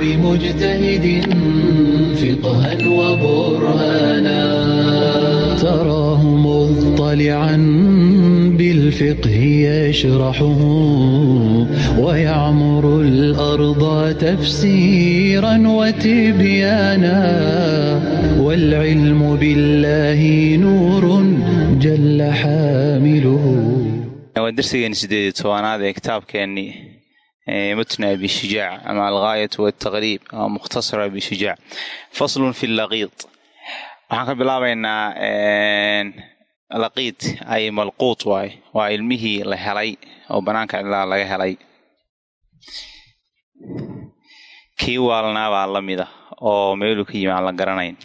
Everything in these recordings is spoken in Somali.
بمجتهد فقها وبرهانا تراه مضطلعا بالفقه يشرحه ويعمر الأرض تفسيرا وتبيانا والعلم بالله نور جل حامله waa darsigeeni siddeed ee kitaabkeenii shujaac ama algaayatu waltaqriib ama mukhtasar abi shujaac faslun fi laqiid waxaan ka bilaabaynaa laqiid ay malquut waay waa ilmihii la helay oo banaanka ilaa laga helay kii waalnaa baa la mida oo meeluu ka yimi aan la garanayn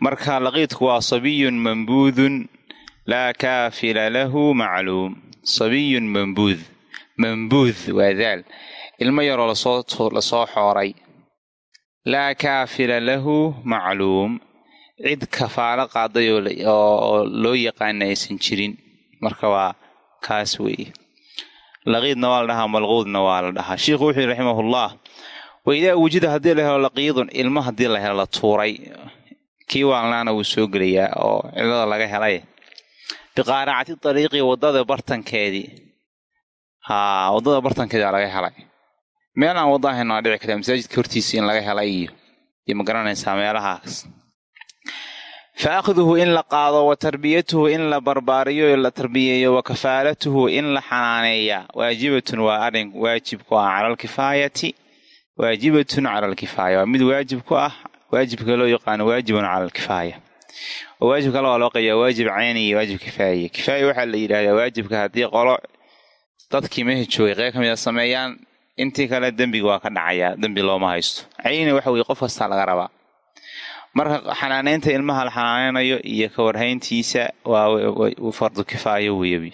marka laqiidku waa sabiyun mambuudun mambuud waa daal ilmo yaroo la soo xooray laa kaafila lahu macluum cid kafaalo qaaday oo loo yaqaana aysan jirin marka waa kaas weeye laqiidna waa la dhahaa malquudna waa la dhahaa sheikhu wuxuu yihi raximahullah waidaa wujida haddii la helo laqiidun ilmo haddii la helo la tuuray kii waalnaana wuu soo gelayaa oo cilada laga helay biqaaracati dariiqi waddada bartankeedii waddada bartankeedii aa laga helay. Meel aan wadda ahayn waa dhici karta masaajidka hortiisa in laga helay iyo iyo ma garanaysaa meelahaas. Fa akhduhu in la qaado wa tarbiyatuhu in la barbaariyo la tarbiyeeyo wa kafaalatuhu in la xanaaneeya. Waajibatun waa arrin waajib ku ah cala alkifaayati waajibatun cala alkifaaya waa mid waajib ku ah waajibka loo yaqaano waajibun cala alkifaaya waajib kale waa loo qayaa waajib cayni iyo waajib kifaaya kifaaya waxaa la yidhahdaa waajibka haddii qolo dadkii meha joogay qeyb ka mid a sameeyaan intii kale dembiga waa ka dhacayaa dembi looma haysto. Cayni waxa weye qof kastaa laga rabaa. Marka xanaaneynta ilmaha la xanaaneynayo iyo ka warhayntiisa waa fardu kifaayo weeyabi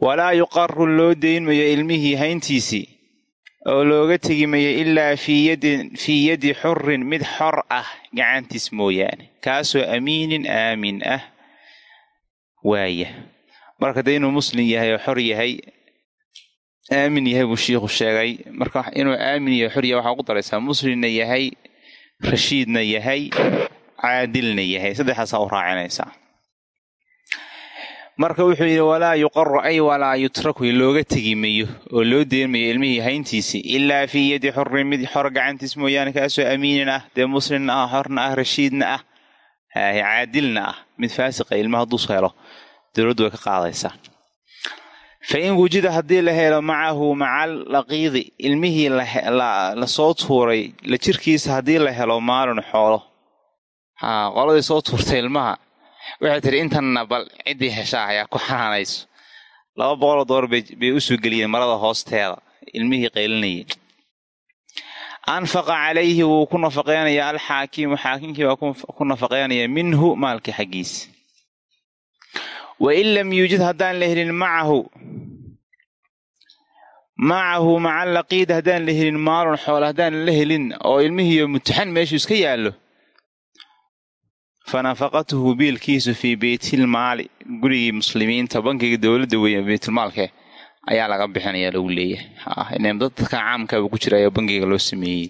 walaa yuqaru loo deynmayo ilmihii hayntiisii oo looga tegi mayo ilaa fii yadi xurin mid xor ah gacantiis mooyaane. Kaasoo amiinin aamin ah waaya marka dee inuu muslim yahay oo xor yahay aamin yahay buu shiikhu sheegay. Marka inuu aamin yahay xor yahay waxaa ugu daraysaa muslimna yahay rashiidna yahay caadilna yahay. Saddexdaasaa u raacinaysaa. Marka wuxuu yidhi walaa yuqaru ay walaa yutraku looga tegi mayo oo loo deynmayo ilmihii hayntiisii ilaa fii yadi xurin mid xor gacantiis mooyaane kaasoo amiinin ah dee muslimna ah xorna ah rashiidna ah caadilna ah. Mid faasiqa ilma hadduu helo dowladdu way ka qaadaysaa fa in wujida haddii la helo macahu maca laqiidi ilmihii la soo tuuray la jirkiisa haddii la helo maalun xoolo. Haa qoladii soo tuurtay ilmaha. Waxay tihi intanna bal ciddii heshaa ayaa ku xanaanayso. Laba boqoloo dollar bay u soo geliyeen marada hoosteeda. Ilmihii qaylinayay anfaqa calayhi wuu ku nafaqeynayaa alxaakimu xaakimkii baa ku nafaqeynaya minhu maalkii xaggiisa wa in lam yuujid haddaan la helin macahu macahu maca laqiid haddaan la helin maalun xoole haddaan la helin oo ilmihiiyo mutaxan meeshuu iska yaallo fa nafaqatuhu biilkiisu fii beytilmaali gurigii muslimiinta bankiga dowladda weeye beytulmaalke ayaa laga bixinaya lagu leeyahay dadka caamkaaba ku jira ayaa bankiga loo sameeyey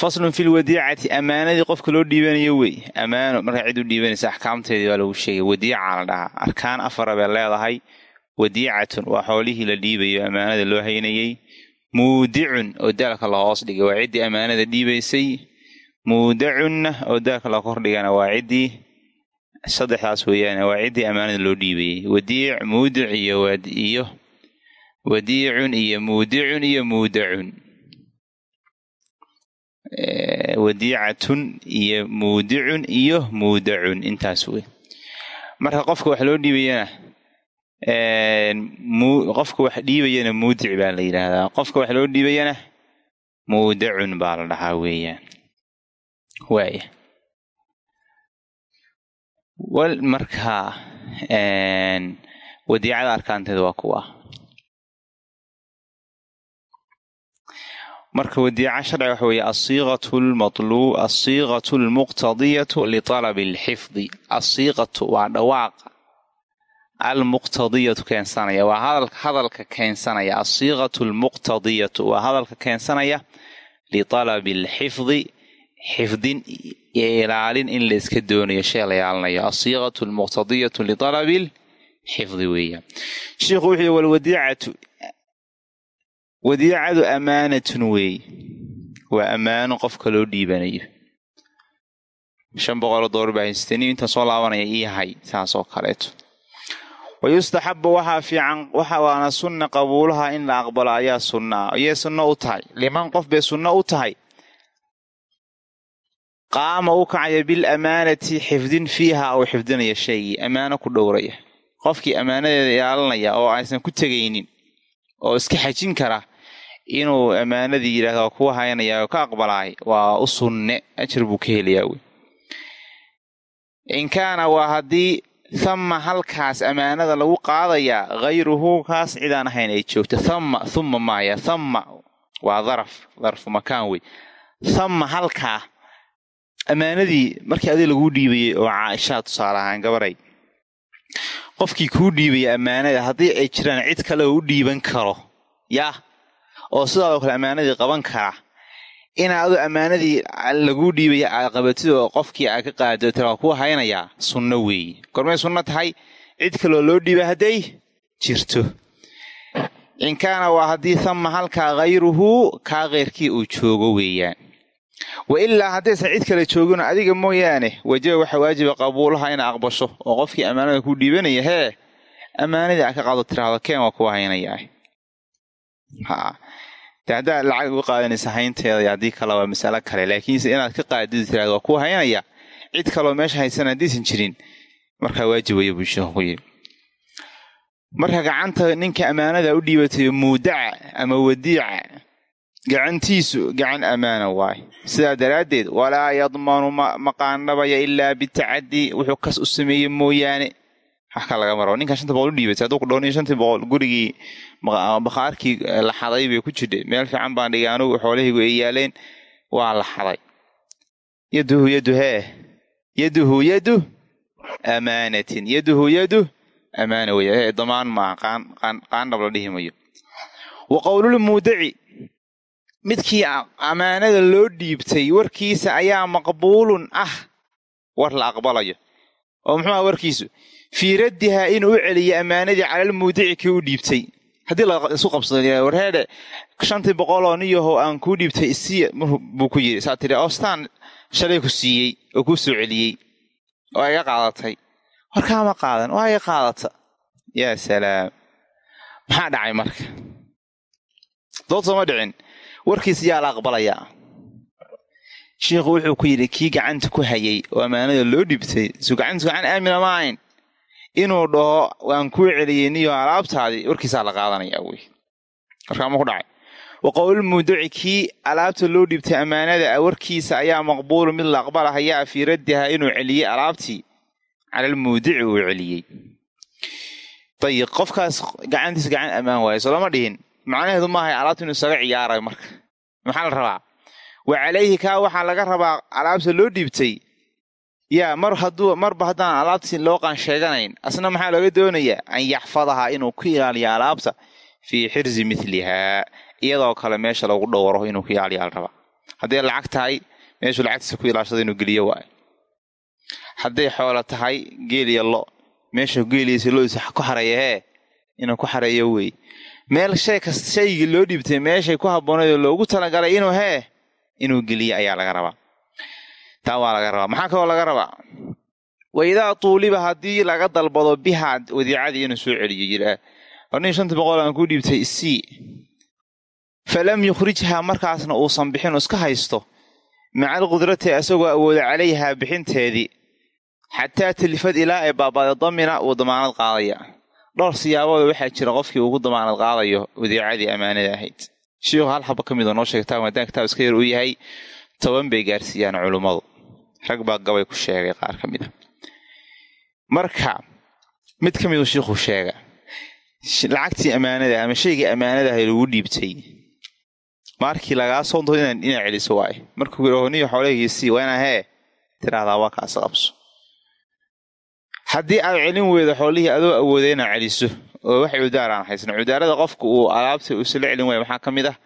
faslun fi lwadiicati ammaanadii qofka loo dhiibanayo wey. Ammaano markaa cid u dhiibanaysa axkaamteedii baa lagu sheegay. Wadiica la dhahaa. Arkaan afara bay leedahay. Wadiicatun waa xoolihii la dhiibayo ammaanada loo haynayey. Muudicun oo daalka la hoos dhigay waa ciddii ammaanada dhiibaysay. Muudacunna oo daalka la kordhigana waa ciddii saddexdaas weeyaan waa ciddii ammaanada loo dhiibayey. Wadiic muudic iyo wadiicun iyo muudicun iyo muudacun wadiicatun iyo muudicun iyo muudacun. Intaas wey marka qofka wax loo dhiibayana qofka wax dhiibayana muudic baa la yidhaahdaa. Qofka wax loo dhiibayana muudacun baa la dhahaa weeyaan. Waaya wal markaa wadiicada arkaanteeda waa kuwa marka wadiica sharciga waxa weeye asiiqatu almuqtadiyatu liطalabi alxifdi asiiqatu waa dhawaaqa almuqtadiyatu keensanaya waa hadalka keensanaya. Asiiqatu almuqtadiyatu waa hadalka keensanaya lialabi alxifdi xifdin iyo ilaalin in la iska doonayo shay la yaalinayo asiiqatu almuqtadiyatu lialabi lxifdi weeyaan. Sheikhu wuxuu yii walwadiicatu wadiicadu amaanatun weey. Waa ammaano qofka loo dhiibanayo. Shan boqoloo doolar baa haystani intaan soo laabanaya ii hay saas oo kaleeto. Wayustaxabu waxaa fiican waana sunna qabuulaha in la aqbalo ayaa sunnaa ayay sunno u tahay. Liman qof bay sunno u tahay. Qaama u kacaya bil amaanati xifdin fiiha uu xifdinaya shaygii ammaano ku dhowraya. Qofkii ammaanadeeda ilaalinaya oo aysan ku tegaynin oo iska xajin kara inuu ammaanadii yidhahda waa haynaya ka aqbalaay waa u sunne ajar buu ka helayaa wey. In waa haddii thamma halkaas ammaanada lagu qaadayaa hayruhu kaas cidaan ahayn ay joogto. Thamma thumma maaya thamma waa daraf darfu makaan wey. Thamma halkaa ammaanadii markii adiga laguu dhiibayay oo caaishaa tusaale ahaan gabaray qofkii kuu dhiibaya ammaanada haddii ay jiraan cid kale oo u dhiiban karo. Yah oo sidaadoo kale ammaanadii qaban kara inaadu ammaanadii laguu dhiibaya aad qabatid oo qofkii aad ka qaado tira kuu haynayaa sunno weeye gormay sunno tahay cid kaloo loo dhiiba hadday jirto. In kaana waa haddii thamma halkaa hayruhu kaa keyrkii uu joogo weeyaan. Wa ilaa haddaysan cid kale joogino adiga mooyaane wajaba waxaa waajiba qabuulaha ina aqbasho oo qofkii ammaanada ku dhiibanaya hee ammaanadii aad ka qaado tiraahdo keen waa kuwa haynayaa ha de haddaad lacag uga qaadanaysa haynteeda haddii kale waa masalo kale. Laakiinse inaad ka qaadid tirahdo waa kuwa haynaya cid kaloo meesha haysan haddaysan jirin. Markaa waajib buu sheekhu ku yidhi marka gacanta ninka ammaanada u dhiibatayo muudaca ama wadiica gacantiisu gacan ammaana waay. Sidaa daraaddeed walaa yadmanu ma qaandhabaya ilaa bitacadii wuxuu kas u sameeyey mooyaane. Wax laga maro. Ninkan shanta boqol u dhiibatay hadduu ku dhowniyo shantii boqol gurigii bakhaarkii la xaday bay ku jirtay meel fiican baan dhigay anugu xoolahaygu ay yaaleen. Waa la xaday. Yaduhu yadu hee. Yaduhu yadu amaanatin. Yaduhu yadu amaana wey damaan maaha qaandhab la dhihi mayo. Wa qowlulmuudaci midkii ammaanada loo dhiibtay warkiisa ayaa maqbuulun ah. War la aqbalayo. Oo muxuu aha warkiisu? Fii raddihaa inuu u celiyo ammaanadii calalmuudici kii u dhiibtay haddii laisu qabsado warheedhe shantii boqoloo niyahow aan kuu dhiibtay isii buu ku yidhi. Saa tiri ostaan shalay ku siiyey oo kuu soo celiyey. Oo iga qaadatay. Warkaama qaadan waa iga qaadata. Yaa salaam. Maxaa dhacay marka? Dood sooma dhicin. Warkiis yaa la aqbalayaa shiikhu wuxuu ku yidhi kii gacanta ku hayay oo ammaanada loo dhibtay su gacantu gacan aamina ma ahayn inuu dhaho waan kuu celiyey niyo alaabtaadii. Warkiisaa la qaadanayaa wey. Warkaama ku dhacay. Wa qowlulmuuduci kii alaabta loo dhibtay ammaanada warkiisa ayaa maqbuulu mid la aqbalahayaa fii raddihaa inuu celiyey alaabtii. Calalmuudici uu celiyey. Dayib qofkaas gacantiisa gacan ammaan waaye soo lama dhihin. Macnaheedu maahay alaabta inuu isaga ciyaarayo marka. Maxaa la rabaa? Wa calayhi kaa waxaa laga rabaa alaabta loo dhiibtay yaa mar hadduu marba haddaan alaabtii loo qaan sheeganayn. Asna maxaa looga doonayaa? An yaxfadahaa inuu ku ilaaliyo alaabta fii xirsi milihaa iyadoo kale meesha lagu dhowro inuu ku ilaaliyaa la rabaa hadday lacag tahay meeshuu lacagtiisa ku ilaashado inuu geliyo waayo. Hadday xoolo tahay geeliya lo. Meesha geeliisa lodiisa ku xareeya hee? Inuu ku xareeyo wey. Meel shay shaygii loo dhiibtay meeshay ku habboonayd oo loogu talagalay inuu hee? Inuu geliyo ayaa laga rabaa taa waa laga rabaa. Maxaa kaloo laga rabaa? Wa idaa tuuliba haddii laga dalbado bihaa wadiicadii inuu soo celiyo yidhaah. Hornin shanta boqol aan ku dhiibtay isii falam yukhrijhaa markaasna uusan bixin iska haysto. Maca alqudrati isagoo awooda calayhaa bixinteedii. Xataa tilfad ilaa ay baabada damina uu damaanad qaadaya. Dhowr siyaabooda waxaa jira qofkii ugu damaanad qaadayo wadiicadii ammaanada ahayd. Shiikhu hal xaba ka midoo noo sheegtaa maadaama kitaab iska yar uu yahay toban bay gaarsiiyaan culummadu rag baa gabay ku sheegay qaar ka mid a marka mid ka miduu shiikhuu sheega lacagtii ammaanada ama shaygii ammaanadaha lagu dhiibtay. Markii lagaa soo doo inaad celiso waaye. Markuu yidhaho niyo xoolahaygiisii waa inaa hee? Tiraahdaa waa kaas qabso. Haddii aad celin weydo xoolihii adoo awooda inaad celiso. Oo wax cudaar aan cudaarada qofka uu alaabta isla celin waaya maxaa ka mid ah?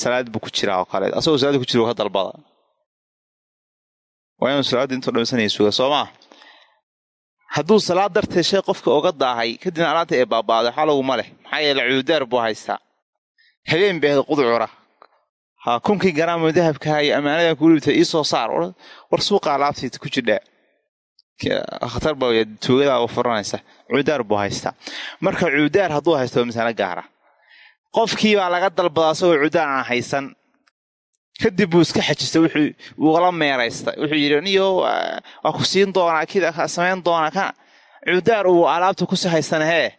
Salaad buu ku jiraa oo kaleed asagoo salaada ku jira ka dalbada waa inuu intuu dhamsanaya suga soo maa hadduu salaad darteed shay qofka oga daahay kadibna alaabta ee baaba'day waxaa laguma leh. Maxaa yeele cudaar buu haystaa habeen bay ahayd qudcura ha kunkii garaamoo dahabkaha iyo ammaanadan kuu dhibtay iisoo saar war suuqa alaabtayda ku jidhaa khatar baa tuugadaa u furanaysa. Cudaar buu haystaa marka cudaar hadduu haysto masalo gaara. Qofkii baa laga dalbadaa asagoo cudaar aan haysan kadib buu iska xajista wuula meeraysta wuxuu yidhi niyo waa ku siin doonaa kida samayn doonaa ka. Cudaar uu alaabta kusi haystana hee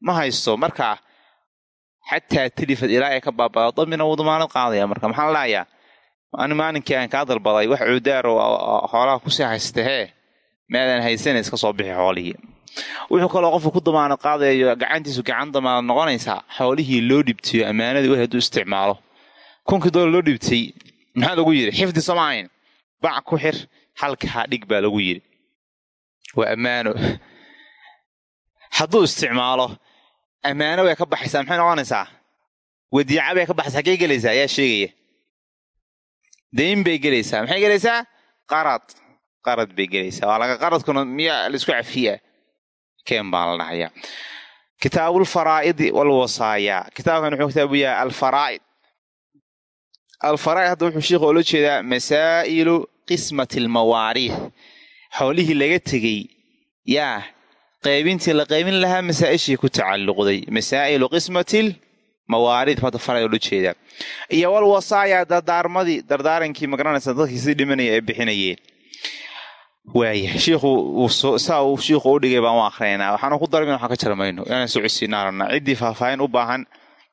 ma haysto. Markaa xataa tilifad ilaa ay ka baabado dambina wuu damaanad qaadaya marka maxaan laayaa ani maalinkii aan kaa dalbaday wax cudaar xoolaha ku sii haysta hee haysana iska soo bixi xoolihii. Wuxuu kaloo qofku ku damaanad qaadayo gacantiisu gacan damaanad noqonaysaa xoolihii loo dhibtayo ammaanadii w hadduu isticmaalo kunkii doolar loo dhibtay maxaa lagu yidhi? Xifdi sooma bac ku xir halkaa dhig baa lagu yidhi. Waa ammaano. Hadduu isticmaalo ammaano way ka baxaysaa maxay noqonaysaa? Wadiica bay ka baxaysaa xaggey gelaysaa? Ayaa sheegaya. Dayn bay gelaysaa maxay gelaysaa? Qarad. Qarad bay gelaysaa. Waa laga qaradkuna miyaa la isku cafiya. Keen baan la dhahayaa. Kitaabulfaraa'idi walwasaaya kitaabkan wuxuu kitaabu yahay alfaraa'id alfaraa'id hadda wuxuu sheikhu oola jeedaa masaa'ilu qismati almawaariih xoolihii laga tegey yaa qaybintii la qaybin lahaa masaa'ishii ku tacalluqday. Masaa'ilu qismatil mawaariid hadda faraid oola jeedaa. Iyo walwasaaya dardaarmadii dardaarankii magaranaysa dadkii si dhimanaya ay bixinayeen waaya shiikhu saa uu shiikhu u dhigay baan u akrinaynaa waxaanu ku darmin waxaan ka jarmayno. Inaan socodsiinaa rabnaa ciddii faahfaahin u baahan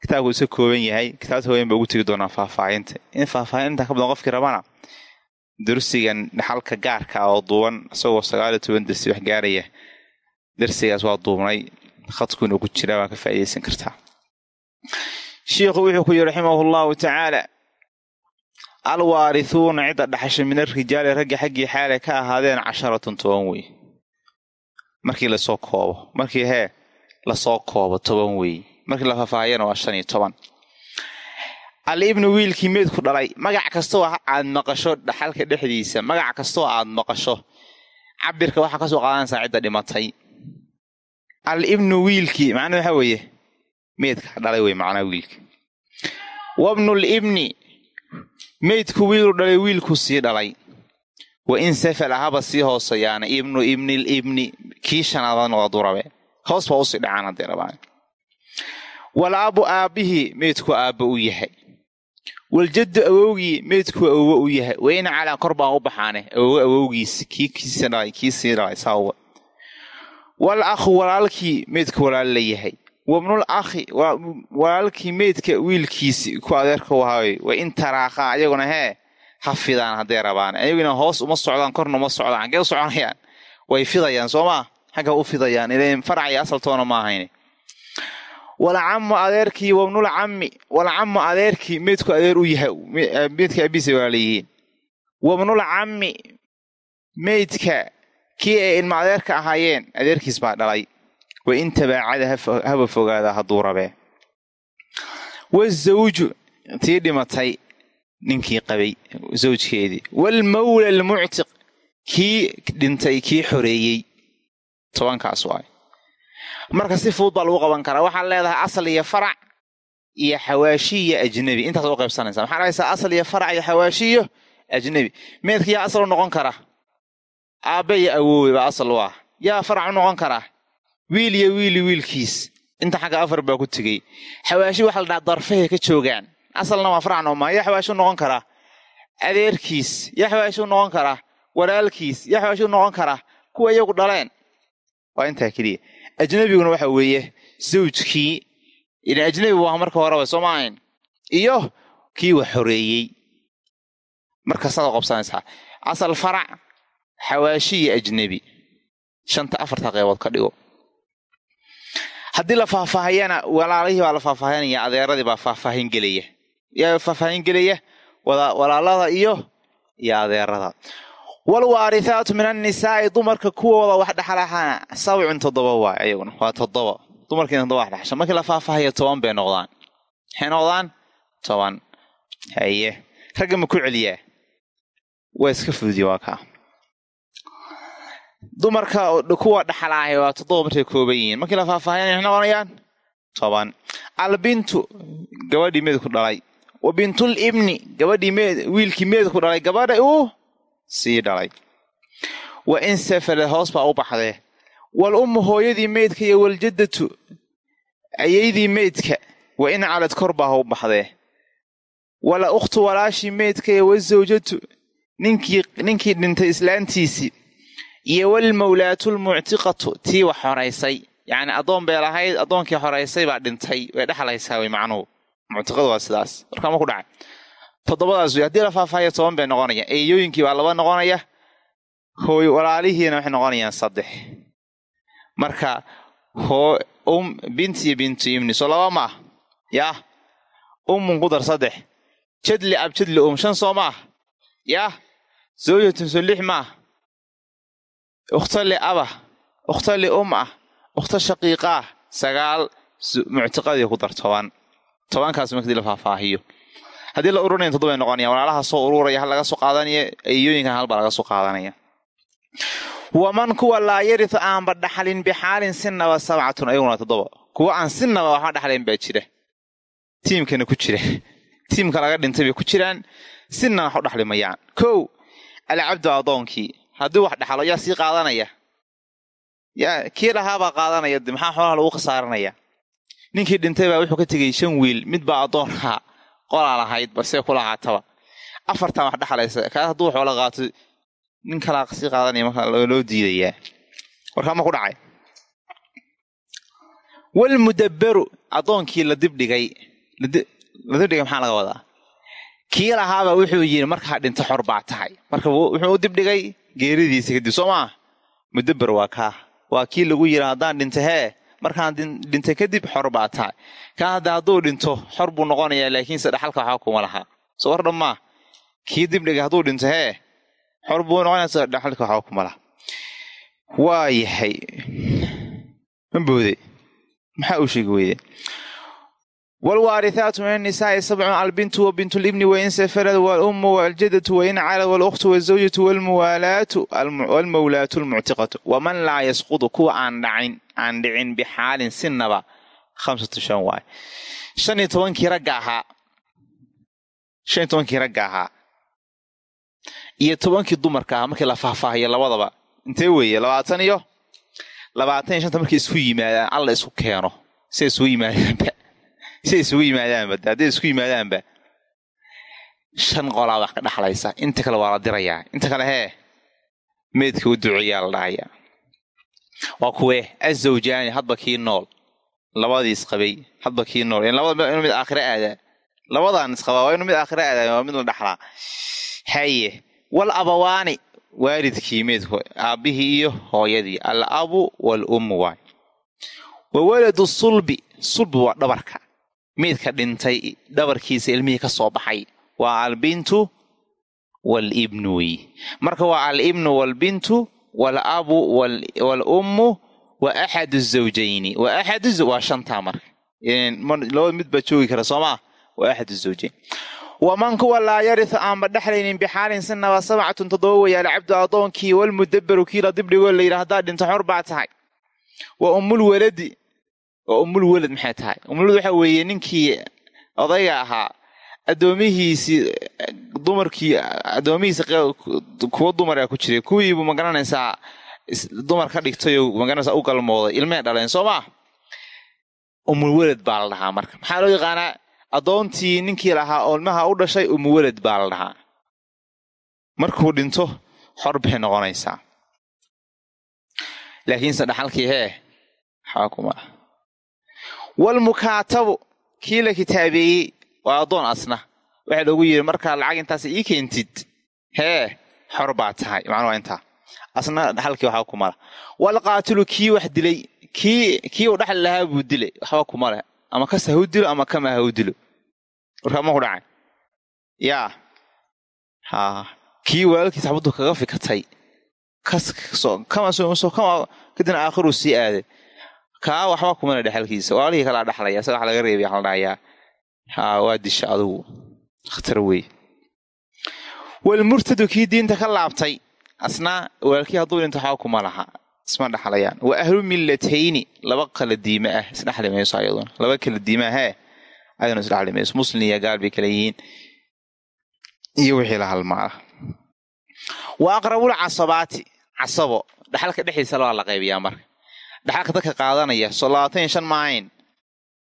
kitaabku isa kooban yahay kitaabta haween ba ugu tegi doonaa faahfaahinta. In faahfaahin intaa ka badan qofkii rabana darsigan dhaxalka gaarka oo duuban isagoo sagaaliyo toban darsi wax gaaraya darsigaas waa duubnay khadkuina ku jiraa waa ka faa'idaysan kartaa shiikhu wuxuu ku yihi raximahu llahu tacaala alwaarithuuna cidda dhaxasha min arijaali ragga xaggii xaale ka ahaadeen casharatun toban wey markii la soo koobo markii hee la soo koobo toban wey markii la faahfaahayana waa shan iyo toban. Al ibnu wiilkii meydku dhalay magac kastoo aad maqasho dhaxalka dhexdiisa magac kastoo aad maqasho cabirka waxaa ka soo qaadanaysaa cidda dhimatay. Al ibnu wiilkii macnuu waxaa weeye meydka dhalay wey macnaa wiilka wabnul ibni meydku wiilu dhalay wiilku sii dhalay. Wa in safal ahaba sii hoosayaana ibnu ibnil ibni kii shanaada noqda durabe hoos baa u sii dhacaan hadday rabaan wal aabu aabbihii meydku aabba u yahay. Waljaddu awowgii meydku awowo u yahay. Wayna calaa kor baan u baxaane awowo awowgiis kii kiisa dhalay kii sii dhalay saawa wal akhu walaalkii meydku walaal la yahay. Wabnul akhi walaalkii meydka wiilkiisi ku adeerka u ahaay wa in taraakhaa ayaguna hee ha fidaan hadday rabaan ayaguna hoos uma socdaan korna uma socdaan xaggee u soconayaan. Way fidayaan soo maa xagga u fidayaan ilan farac iyo asaltoona ma ahayn walcamu adeerkii wabnul cammi walcamu adeerkii meydku adeer u yahay meydka abiisa walaalayihiin wabnul cammi meydka kii ay ilma adeerka ahaayeen adeerkiis baa dhalay. Wa in tabaacada haba fogaada hadduu rabee. Wazawju tii dhimatay ninkii qabay zawjkeedii. Waalmawla almuctiq kii dhintay kii xoreeyey. Tobankaas waay marka si fudud baa lagu qaban karaa waxaad leedahay asal iyo farac iyo xawaashi iyo ajnebi intaas u qaybsanaysa maxaa dhahaysaa asal iyo farac iyo xawaashi iyo ajnebi meedka yaa asal u noqon kara? Aabbe iyo awoowe baa asal u ah. Yaa farac u noqon karaa wiil iyo wiili wiilkiis. Inta xagga afar baa ku tegey. Xawaashi waxa la dhaha darfahay ka joogaan. Asalna waa faracna uma yaa xawaashi u noqon karaa adeerkiis. Yaa xawaashi u noqon karaa walaalkiis. Yaa xawaashi u noqon karaa kuwa iyagu dhaleen. Waa intaa keliya ajnebiguna waxa weeye zawjkii ilan ajnebi waa marka horeba soo ma ahayn iyo kii wax xoreeyey marka saad u qabsanaysaa asal farac xawaashi iyo ajnebi shanta afarta qeybood ka dhigo. Haddii la faahfaahayana walaalihii baa la faahfaahinaya adeeradii baa faahfaahin gelaya. Yaa faahfaahin gelaya walaalada iyo iyo adeerada walwaarihaatu min annisaa'i dumarka kuwooda wax dhexlahaana sabcun toddoba waay ayaguna waa toddoba dumarkiina toddoba wax dhexsha markii la faahfaahayo toban bay noqdaan maxay noqdaan toban haye ragga ma ku celiyaa waa iska fududiya waa kaa dumarka kuwa dhaxalaahay waa toddoba markay kooban yihiin markii la faahfaahaya maxay noqonayaan toban albintu gabadhii meed ku dhalay wa bintul ibni gabadhii wiilkii meed ku dhalay gabadha uu sii dhalay. Wa in safalad hoos baa u baxdee wal ummu hooyadii meydka iyo waljaddatu ayaydii meydka wa in calad kor baa u baxdee wala ukhtu walaashii meydka iyo wasawjatu ninkii dhintay islaantiisii iyo walmawlaatulmuctiqatu tii wax xoraysay yacni addoon bay lahayd addoonkii xoraysay baa dhintay. Way dhexlaysaa way macnuhu muctiqadu waa sidaas. Warkaa ma ku dhacay toddobadaas haddii la faahfaahiyo toban bay noqonayaan eeyooyinkii baa laba noqonaya. Hooy walaalihiina waxay noqonayaan saddex. Marka hoo um binti iyo bintu imni. Soo laba ma ah yaah ummun ku dar saddex. Jadli ab jadli um shan soo ma ah yaah zawjatun soo lix ma ah ukhtali abah ukhtali um ah. Ukhta shaqiiqaah sagaal muctiqadii ku dar toban. Tobankaas markadii la faahfaahiyo haddii la ururinayo toddobay noqonaya walaalaha soo ururaya hal soo qaadanaya eeyooyinkan halbaa laga soo qaadanaya. Waman kuwa laa yaritu aanba dhaxlin bixaalin sinaba sabcatun ayaguna toddoba. Kuwa aan sinaba waxba dhaxlayn baa jira. Tiimkana ku jira. Tiimka laga dhintay bay ku jiraan. Sinna wax u kow alcabdu addoonkii haddii wax dhaxlo yaa sii qaadanaya. Yaa kii lahaabaa qaadanaya maxaa xoolaha lagu khasaaranaya ninkii dhintay baa wuxuu ka tegey shan wiil mid baa addoonkaa qolaa lahayd balse ku lahaataba afartan wax dhaxlaysa kaas hadduu xoola qaato nin kalaa sii qaadanaya marka loo diidayaa. Warkaa ma ku dhacay? Walmudabbaru addoonkii la dibdhigay la dibdhigay maxaa laga wadaa? Kii lahaabaa wuxuu yidhi markaa dhinta xor baa tahay. Marka wuxuu u dibdhigay geeridiisa kadib soo maa mudabber waa kaa waa kii lagu yidhi haddaan dhinta hee markaan dhintay kadib xor baa tahay. Kaa hadda hadduu dhinto xor buu noqonayaa laakiinse dhaxalka waxba kuma lahaa soo war dhammaa kii dibdhigay hadduu dhinto hee xor buu noqonaysa dhaxalka waxba kuma laha. Waa yahay. Ma boode maxaa uu sheegi weyde? Wlwaarihaatu min annisaai sabcun albintu wa bintu libni wain safarad walummu waljadatu wain calad walukhtu wazawjatu walmuwaalaatu walmawlaatu lmuctiqatu waman laa yasqudu kuwa aan dhacin aan dhicin bixaalin sinaba hamsatu shan waay. Tobankii ragga ahaa. Shan iyo tobankii ragga ahaa. Iyo tobankii dumarka ahaa markii la faahfaahiyo labadaba. Intee weeye? Labaatan iyo? Labaatan iyo shanta markay isku yimaadaan alla isku keeno. Siay isugu yimaadaanba isugu yimaadaanba hadday isku yimaadaanba shan qolaa wax ka dhaxlaysa. Inta kale waa la dirayaa. Inta kale hee meydka u duceeyaa la dhahayaa waa kuwee azawjaani hadba kii nool. Labadii isqabay hadba kii nool. Labada mid aakhire aadaa. Labadan isqabaa waa inuu mid aakhire aadaa waa mid la dhaxlaa. Haye wal abawaani waalidkii meydku aabbihii iyo hooyadii al abu wal ummu waay. Wa waladu sulbi sulbi waa dhabarka. Meydka dhintay dhabarkiisa ilmihii ka soo baxay waa albintu walibnu wey marka waa alibnu walbintu walabu walummu wa axadu zawjayni. Wa axadu waa shantaa marka. Laba mid baa joogi kara soomaa wa axadu zawjayn waman kuwa laa yaritu aanba dhexlaynin bixaalin sinaba sabcatun toddoba weeye alcabdu addoonkii walmudabbaru kii la dibdhigoo la yidhi dhinto xor baa tahay. Wa ummulwaladi waa ummulwalad maxay tahay? Ummulwalad waxaa weeye ninkii odayga ahaa addoomihiisii dumarkii addoomihiisa kuwa dumara ku jiray. Kuwiibuu ma garanaysaa dumar ka dhigtayoo ma garanaysaa u galmooday ilmay dhaleen soo maa umulwalad baa la dhahaa marka. Maxaa loo yaqaanaa? Addoontii ninkii lahaa oo ilmaha u dhashay umuwalad baa la dhahaa. Markuu dhinto xor bay noqonaysaa laakiinse dhaxalkii hee waxba kuma ah walmukaatabu kii la kitaabeeyey waa addoon asna. Waxaa loogu yidhi markaa lacag intaas ii keentid hee xor baa tahay. Macnuu waa intaa. Asna dhaxalkii waxba kuma leh. Walqaatilu kii wax dilay kii kii uu dhexli lahaa buu dilay waxba kuma leh. Ama kas ha u dilo ama kama ha u dilo. Warkaa ma ku dhacay? Yaa. Ha kii walaalkiis xabaddu kaga fikatay kadibna aakhiru sii aaday. Kaa waxba kumana dhexalkiisa walaalihii kalaa dhexlaya isaga wax laga reebay waxaa la dhahayaa ha waa disha adugu. Khatar wey walmurtadu kii diinta ka laabtay. Asna walaalkii hadduu dhinto waxba kuma laha. Isma dhexlayaan wa ahlu millatayni. Laba kala diime ah isdhexli ayaduna. Laba kala diime ahee ayaduna isdhexli mayso muslim iyo gaal bay kala yihiin. Iyo wixii la halmaala. Wa aqrabul casabaati. Casabo. Dhaxalka dhexdiisa waa la qaybiyaa marka. Dhaxalka dadka qaadanaya. Soo labaatan shan maahayn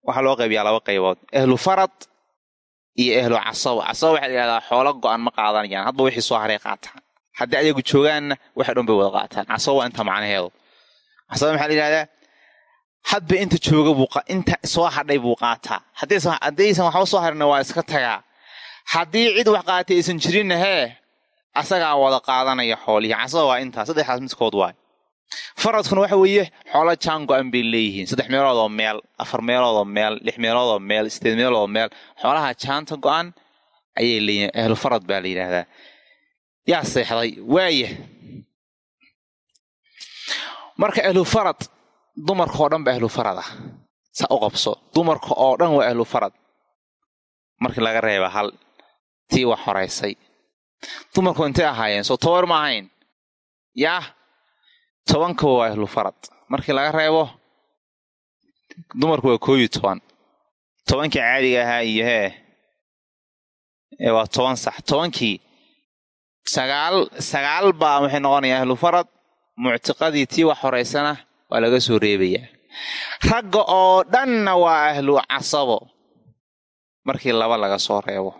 waxaa loo qaybiyaa laba qaybood. Ahlu farad iyo ahlu casabo casabo waxaa la yihahdaa xoolo go-an ma qaadanayaan hadba wixii soo haray qaataan. Haddii ayagu joogaanna waxay dhan bay wada qaataan. Casabo waa inta macnaheedu. Casabo maxaa la yihahdaa hadba inta jooga inta soo hadhay buu qaataa. Haddaysan waxba soo harina waa iska tagaa. Haddii cid wax qaatay aysan jirinna hee asagaa wada qaadanaya xoolihii. Casaba waa intaa. Saddexdaas midkood waay faradkuna waxa weeye xoolo jaan go-an bay leeyihiin. Saddex meeloodoo meel afar meeloodoo meel lix meeloodoo meel sideed meeloodoo meel. Xoolaha jaanta go-an ayay leeyihiin ahlu farad baa la yidhaahdaa. Yaa seexday waaya marka ahlu farad dumarka oo dhan ba ahlu farad ah. Saa u qabso dumarka oo dhan waa ahlu farad. Markii laga reeba hal tii wax horaysay dumarku intay ahaayeen? Soo tobar ma ahayn. Yaah tobankaba waa ahlu farad. Markii laga reebo dumarku waa kooyo toban. Tobankii caadiga ahaa iyo hee waa toban sax. Tobankii sagaal sagaal baa waxay noqonayaa ahlu farad. Muctiqadii tii wax horaysana waa laga soo reebayaa. Ragga oo dhanna waa ahlu casabo. Markii laba laga soo reebo.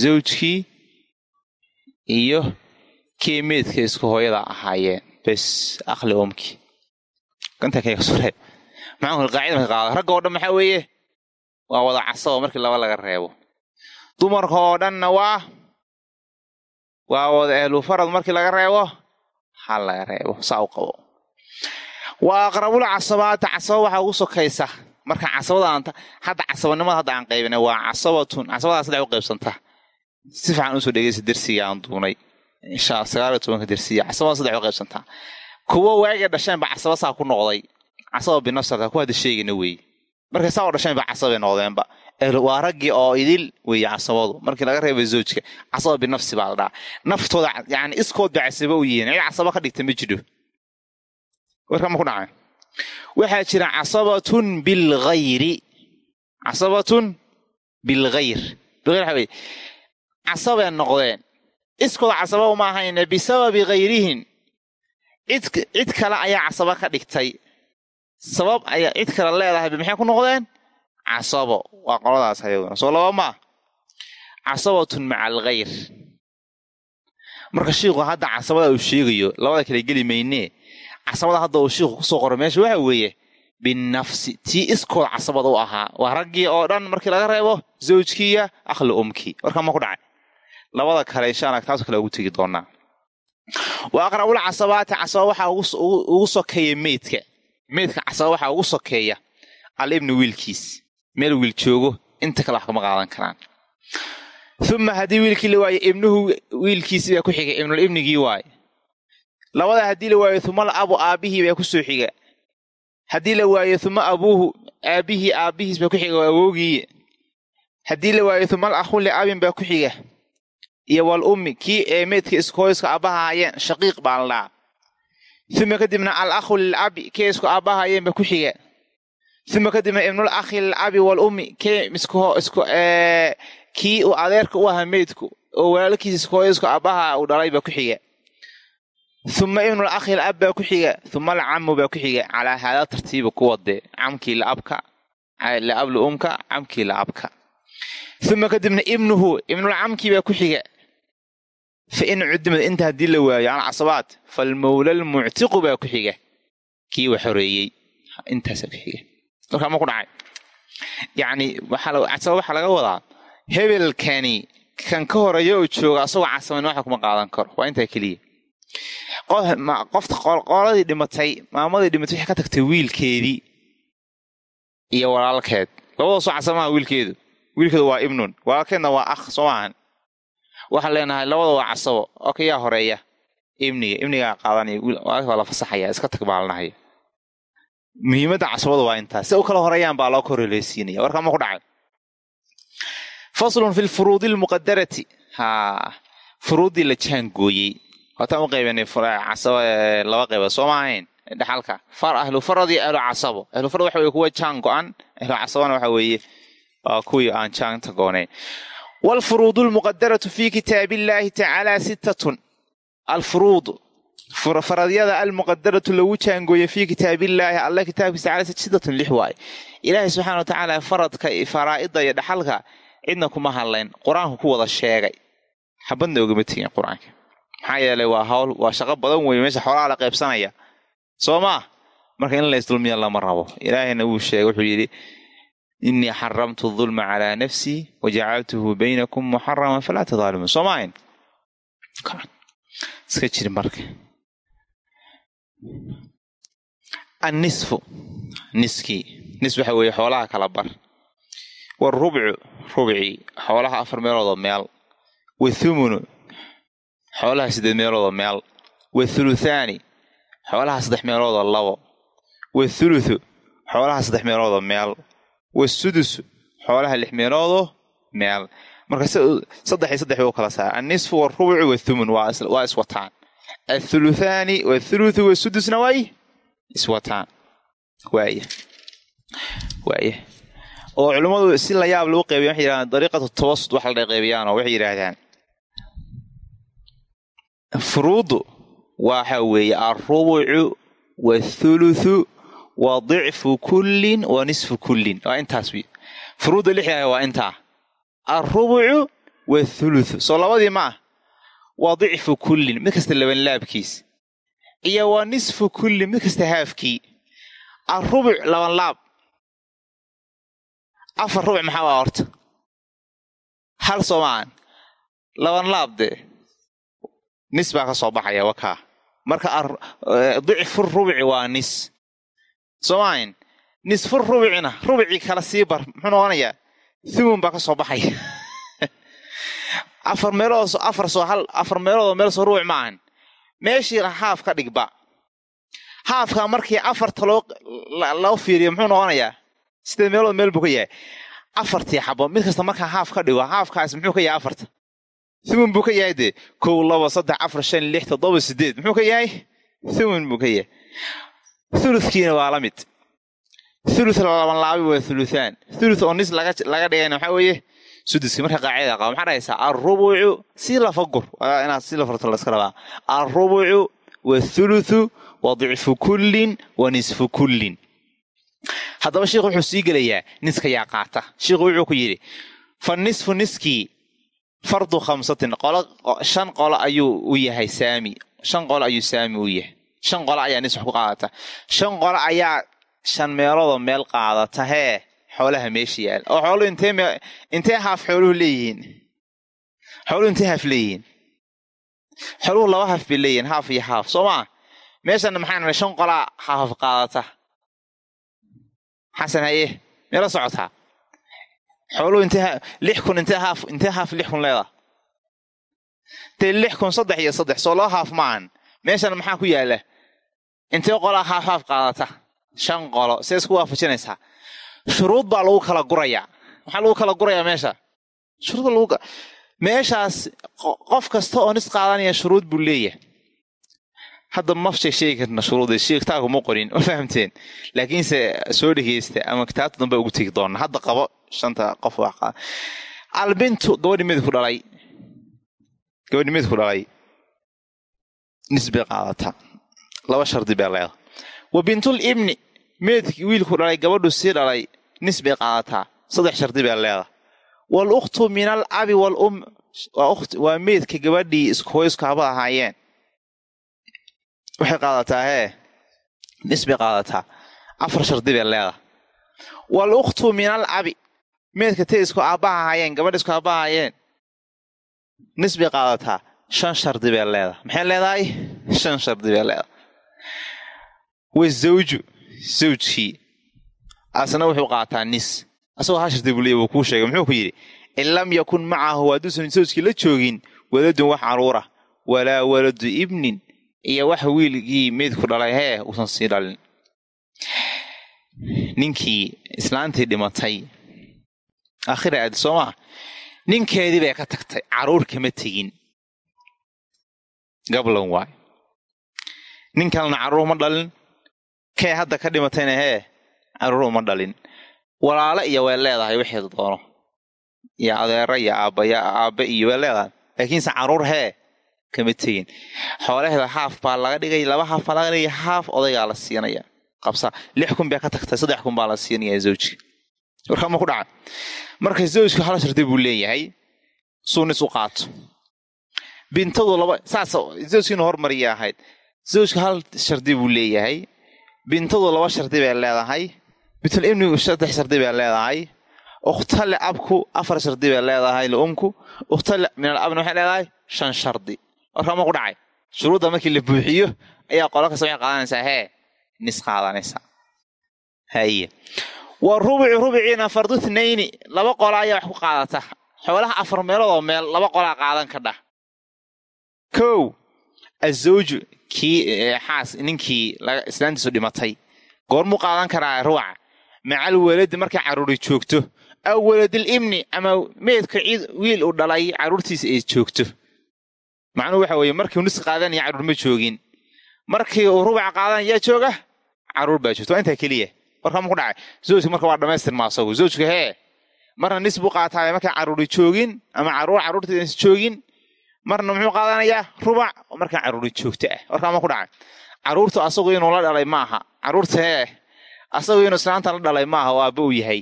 Zawjkii iyo kii meydka isku hooyada ahaayeen bes aqli omkii intaa kaga soo reeb. Maxaa qaacida marka qaada ragga oo dhan maxaa weeye? Waa wada casabo markii laba laga reebo. Dumarka oo dhanna waa? Waa wada ahlu farad markii laga reebo? Hal laga reebo saa u qabo. Waa aqrabul casabaata casaba waxaa ugu sokaysa. Marka casabada hadda casabanimada hadda aan qaybinay waa casabatun casabadaa saddex u qaybsanta si fiican u soo dhegeysa dersiga aan duunay insha sagaal iyo tobanka dersiya casabada saddex u qaybsantaa kuwo waagay dhasheen ba casaba saa ku noqday. Casaba binafsarka ku hadda sheegayna weeye markay saa u dhasheen ba casabay noqdeenba. Waa raggii oo idil weeye casabadu. Markii laga reebay zoojka casaba binafsi baa la dhahaa. Naftooda yani iskood ba casaba u yihiin. Cid casaba ka dhigta ma jidho warkama ku dhacay? Waxaa jira casabatun bilghayri casabatun bilghayr bilghayr waxa weye casabay noqdeen iskooda casaba uma ahayne bisababi hayrihin cid kale ayaa casaba ka dhigtay. Sabab ayaa cid kale leedahay maxay ku noqdeen? Casabo. Waa qoladaas ayaduna soo laba maa casabatun maca alghayr marka shiiku hadda casabada uu sheegayo labada kale geli maynee casabada hadda uu shiiku ku soo qoray meesha waxa weeye binafsi tii iskood casabada u ahaa. Waa raggii oo dhan markii laga reebo zawjkiiya akhli umkii warkaa ku dhacay labada kale insha taas kale ugu tegi doonaa wa aqrabul casabaati casaba waxaa ugu sokeeya meydka meydka casaba waxaa ugu sokeeya al ibnu wiilkiis. Meel wiil joogo inta kale wax kama qaadan karaan. Uma haddii wiilkii la waayo ibnuhu wiilkiisi baa ku xiga ibnul ibnigii waaye. Labada haddii la waayo uma abu aabbihii baa ku soo xiga. Haddii la waayo uma abuuhu aabbihii aabbihiis baa ku xiga oo awoogii haddii la waayo uma al akhu liabin baa ku xiga iyo wal ummi kii ee meydka iskooyska aabbahaayeen shaqiiq baan la dhaha uma kadibna al akhu lilabi kee isku aabbahaayeen baa ku xiga uma kadibna ibnul akhi lilabi wal ummi kee kii uu adeerka u ahaa meydku oo walaalkiis iskooyska aabbaha uu dhalay baa ku xiga uma ibnul akhi lab baa ku xiga uma alcamu baa ku xiga calaa haadaa tartiiba ku wadee camkii laabka laab liumka camkii laabka uma kadibna ibnuhu ibnulcamkii baa ku xiga fa in cudimad inta haddii la waayo alcasabaat falmawla lmuctiqu baa ku xiga kii wax horeeyey intaasaa ku xiga markaa ma ku dhacay yacni casaba waxaa laga wadaa hebelkani kan ka horreeya oo jooga asagoo casaban waxa kuma qaadan karo waa intaa keliya qofta qoladii dhimatay maamadii dhimatay waxay ka tagtay wiilkeedii iyo walaalkeed labadoo soo casamaha wiilkeedu wiilkeedu waa ibnun walaalkeedna waa akh soo waxaan leenahay labada waa casabo. Oo kayaa horreeya. Ibniga ibnigaa qaadanaya waa la fasaxaya iska tagbaalnahaya muhiimadda casabadu waa intaas. Si u kala horeeyaan baa loo koroleysiinaya warkama ku dhacay? Faslun fi lfuruudi lmuqadarati ha furuuddii la jaangooyey waataan u qaybanay laba qaybood soo ma ahayn? Dhaxalka. Ahlu farad iyo ahlu casabo. Ahlu farad waxa weye kuwa jaan go-an ahlu casabona waxa weeye kuwii aan jaanta goonayn wlfuruud lmuqadaratu fi kitaab illaahi tacaala sittatun alfuruud faradyada almuqadaratu lagu jaangooye fii kitaabillaahi alla kitaabkiisa tacala sittatun lix waaye ilaahay subxana wa tacaala faradka faraa'ida iyo dhaxalka cidna kuma hadlayn qur'aanku ku wada sheegay xabadna ogama tegin qur'aanka maxaa yeelay waa hawl waa shaqo badan weeye meesha xoolaha la qaybsanaya soo maa marka in laysdulmiya lama rabo ilaahayna wuu sheegay wuxuu yidhi inii xaramtu dulma calaa nafsii wajacaltuhu baynakum muxaraman falaa tadaalimuun soo maahayn iska jiri marka annisfu. Niskii nis waxa weeye xoolaha kala bar. Warubcu rubci xoolaha afar meeloodoo meel. Wathumunu. Xoolaha siddeed meeloodoo meel. Wathuluthaani. Xoolaha saddex meeloodoo labo. Wathuluthu. Xoolaha saddex meeloodoo meel wasudusu xoolaha lix meeloodoo meel. Marka saddex iyo saddex u kala saara annisfu warubcu wathumun waa iswataan athuluthaani wathuluthu wasudusna waay iswataan waaya waaya oo culimmadu si la yaab lagu qaybiya waxay yidhahdaan dariiqatu tawasud wax la qaybiyaanoo waxay yidhaahdaan. Furuudu waxa weeye alrubucu wathuluthu wa dicfu kullin wa nisfu kullin waa intaas wy furuudda lixdaah waa intaa. alrubucu wathuluthu soo labadii ma ah. waa dicfu kullin mid kasta labanlaabkiis iyo waa nisfu kullin mid kasta haafkii. alrubuc labanlaab afar rubuc maxaa waa horta? Hal soomaan laban laab dee nis baa ka soo baxaya wakaa marka dicfu rubuci waa nis soomahayn nisfu rubicina rubicii kala sii bar muxuu noqonayaa? Thumun baa ka soo baxaya. Afar meelood afar soo hal afar meeloodoo meel soo rubuc ma ahan. Meeshii haaf ka dhigba. Haafka markii afarta loo loo fiiriyo muxuu noqonayaa? Sideed meelood meel buu ka yahay? Afartii xabo mid kasta markaa haaf ka dhigo haafkaasi muxuu ka yahay afarta. Thumun buu ka yahay dee? Kow laba saddex afar shan lix toddoba sideed muxuu ka yahay? Thumun buu ka yahay thulutkiina waa la mid. Thuluth labanlaabi waa thuluthaan thuluth oo nis laga dhigayna waxaa weeye? Suduski marka qaacidada qaba maxaa dhahaysaa? Alrubucu si lafagur inaad si lafarto la rabaa. Alrubucu wathuluthu wa dicfu kullin wa nisfu kullin. Haddaba sheikhu wuxuu sii gelayaa niska yaa qaata. Sheikhu wuxuu ku yidhi fa nisfu niskii fardu khamsatin. Shan qolo ayuu u yahay saami. Shan qolo ayuu saami u yahay shan qolo ayaa nis wax ku qaadata. Shan qolo ayaa shan meeloodoo meel qaadata hee xoolaha meesha yaalla oo xooluhu intee intee haaf xooluhu leeyihiin? Xooluhu intee haaf leeyihiin? Xooluhu laba haaf bay leeyihiin haaf iyo haaf. Soo maa meeshana maxaa nidhay shan qolaa haaf qaadata. Xasan haye meela socotaa xooluhu intee lix kun intee haaf intee haaf lix kun leeda dee lix kun saddex iyo saddex soo laba haaf maahan meeshana maxaa ku yaalla intee qolaa haaf qaadata. Shan qolo. See isku waafajinaysaa. Shuruud baa lagu kala gurayaa maxaa lagu kala gurayaa meesha? Shuruud meeshaas qof kasta oo nis qaadanaya shuruud buu leeyahay. Hadda ma sheeg sheegi karna shuruuda sheegtaagu ma qorin. Ma fahamteen. Laakiinse soo dhegeysta ama kitaabta dambe ugu tegi doona hadda qabo shanta qof albintu gabadhi midku dhalay. Gabadhi midku dhalay. Nis bay qaadataa laba shardi baa leeda wa bintul ibni meedkii wiilku dhalay gabadhu sii dhalay nis bay qaadataa. Saddex shardi baa leeda wal ukhtu min al abi wal um waa meedka gabadhii iskuhoysku haba ahaayeen. Waxay qaadataa hee? Nis bay qaadataa. Afar shardi bay leeda wal ukhtu min al abi meedka tay isku aabbaha ahaayeen gabadha isku aabbaha ahaayeen. Nis bay qaadataa. Shan shardi bay leeda maxay leedahay? Shan shardi bay leeda wazawju zawjkii asna wuxuu qaataa nis. Asagoo hal shardi buu leeya wuu kuu sheegay. Muxuu ku yidhi in lam yakun macahu hadduusan zawjkii la joogin waladun wax caruura walaa waladu ibnin. Iyo wax wiilgii meydku dhalay hee uusan sii dhalin. Ninkii islaantii dhimatay akhira aadi soo maa ninkeedii bay ka tagtay carruur kama tegin. Gablan waay. Nin kalena carruur ma dhalin kee hadda ka dhimatayna hee? Carruur uma dhalin. Walaale iyo way leedahay wixii doono. Iyo adeero iyo aabaya aabe iyo way leedahay. Laakiinse carruur hee? Kama tegin xoolaheeda haaf baa laga dhigay laba haaf baa laga dhigay haaf odaygaa la siinaya. Qabsa lix kun baa ka tagtay saddex kun baa la siinaya zawjka warkama ku dhaca marka zawjku hal shardi buu leeyahay suunis u qaato. Bintadu laba saas zawjkiinu hormariya ahayd. Zawjku hal shardi buu leeyahay bintadu laba shardi bay leedahay. Bitul ibnigu saddex shardi bay leedahay. Ukhtale abku afar shardi bay leedahay liumku ukhtale min al abna waxay leedahay shan shardi. Warkama ku dhacay. Shuruudda markii la buuxiyo ayaa qola kasta waxay qaadanaysaa hee nis qaadanaysaa haye wa rubuci rubiciina fardu thnayni laba qola ayaa wax ku qaadata. Xoolaha afar meelood oo meel laba qolaa qaadan ka dhah kow azawju kii xaas ninkii islaantiisu dhimatay. Goormuu qaadan karaa ruwaca macal waladi markay carruuri joogto. Aw waladil ibni ama meedka ciid wiil uu dhalay carruurtiisa ay joogto. Macnuhu waxa weeye markiu nis qaadanaya carruur ma joogin. Markii uu rubaca qaadan yaa jooga carruur baa joogta. Waa intaa keliya. Warkama ku dhacay. Zawjka marka waa dhamaystirma asagu zawjka hee marna nis buu qaataay markay carruuri joogin ama carruur carruurtiisa joogin marna muxuu qaadanayaa rubac markaa carruuri joogto ah. Warkaama ku dhacay. Carruurtu asagu inuu la dhalay maaha. Carruurta hee asagu inuu islaanta la dhalay maaha oo aabba uu yahay.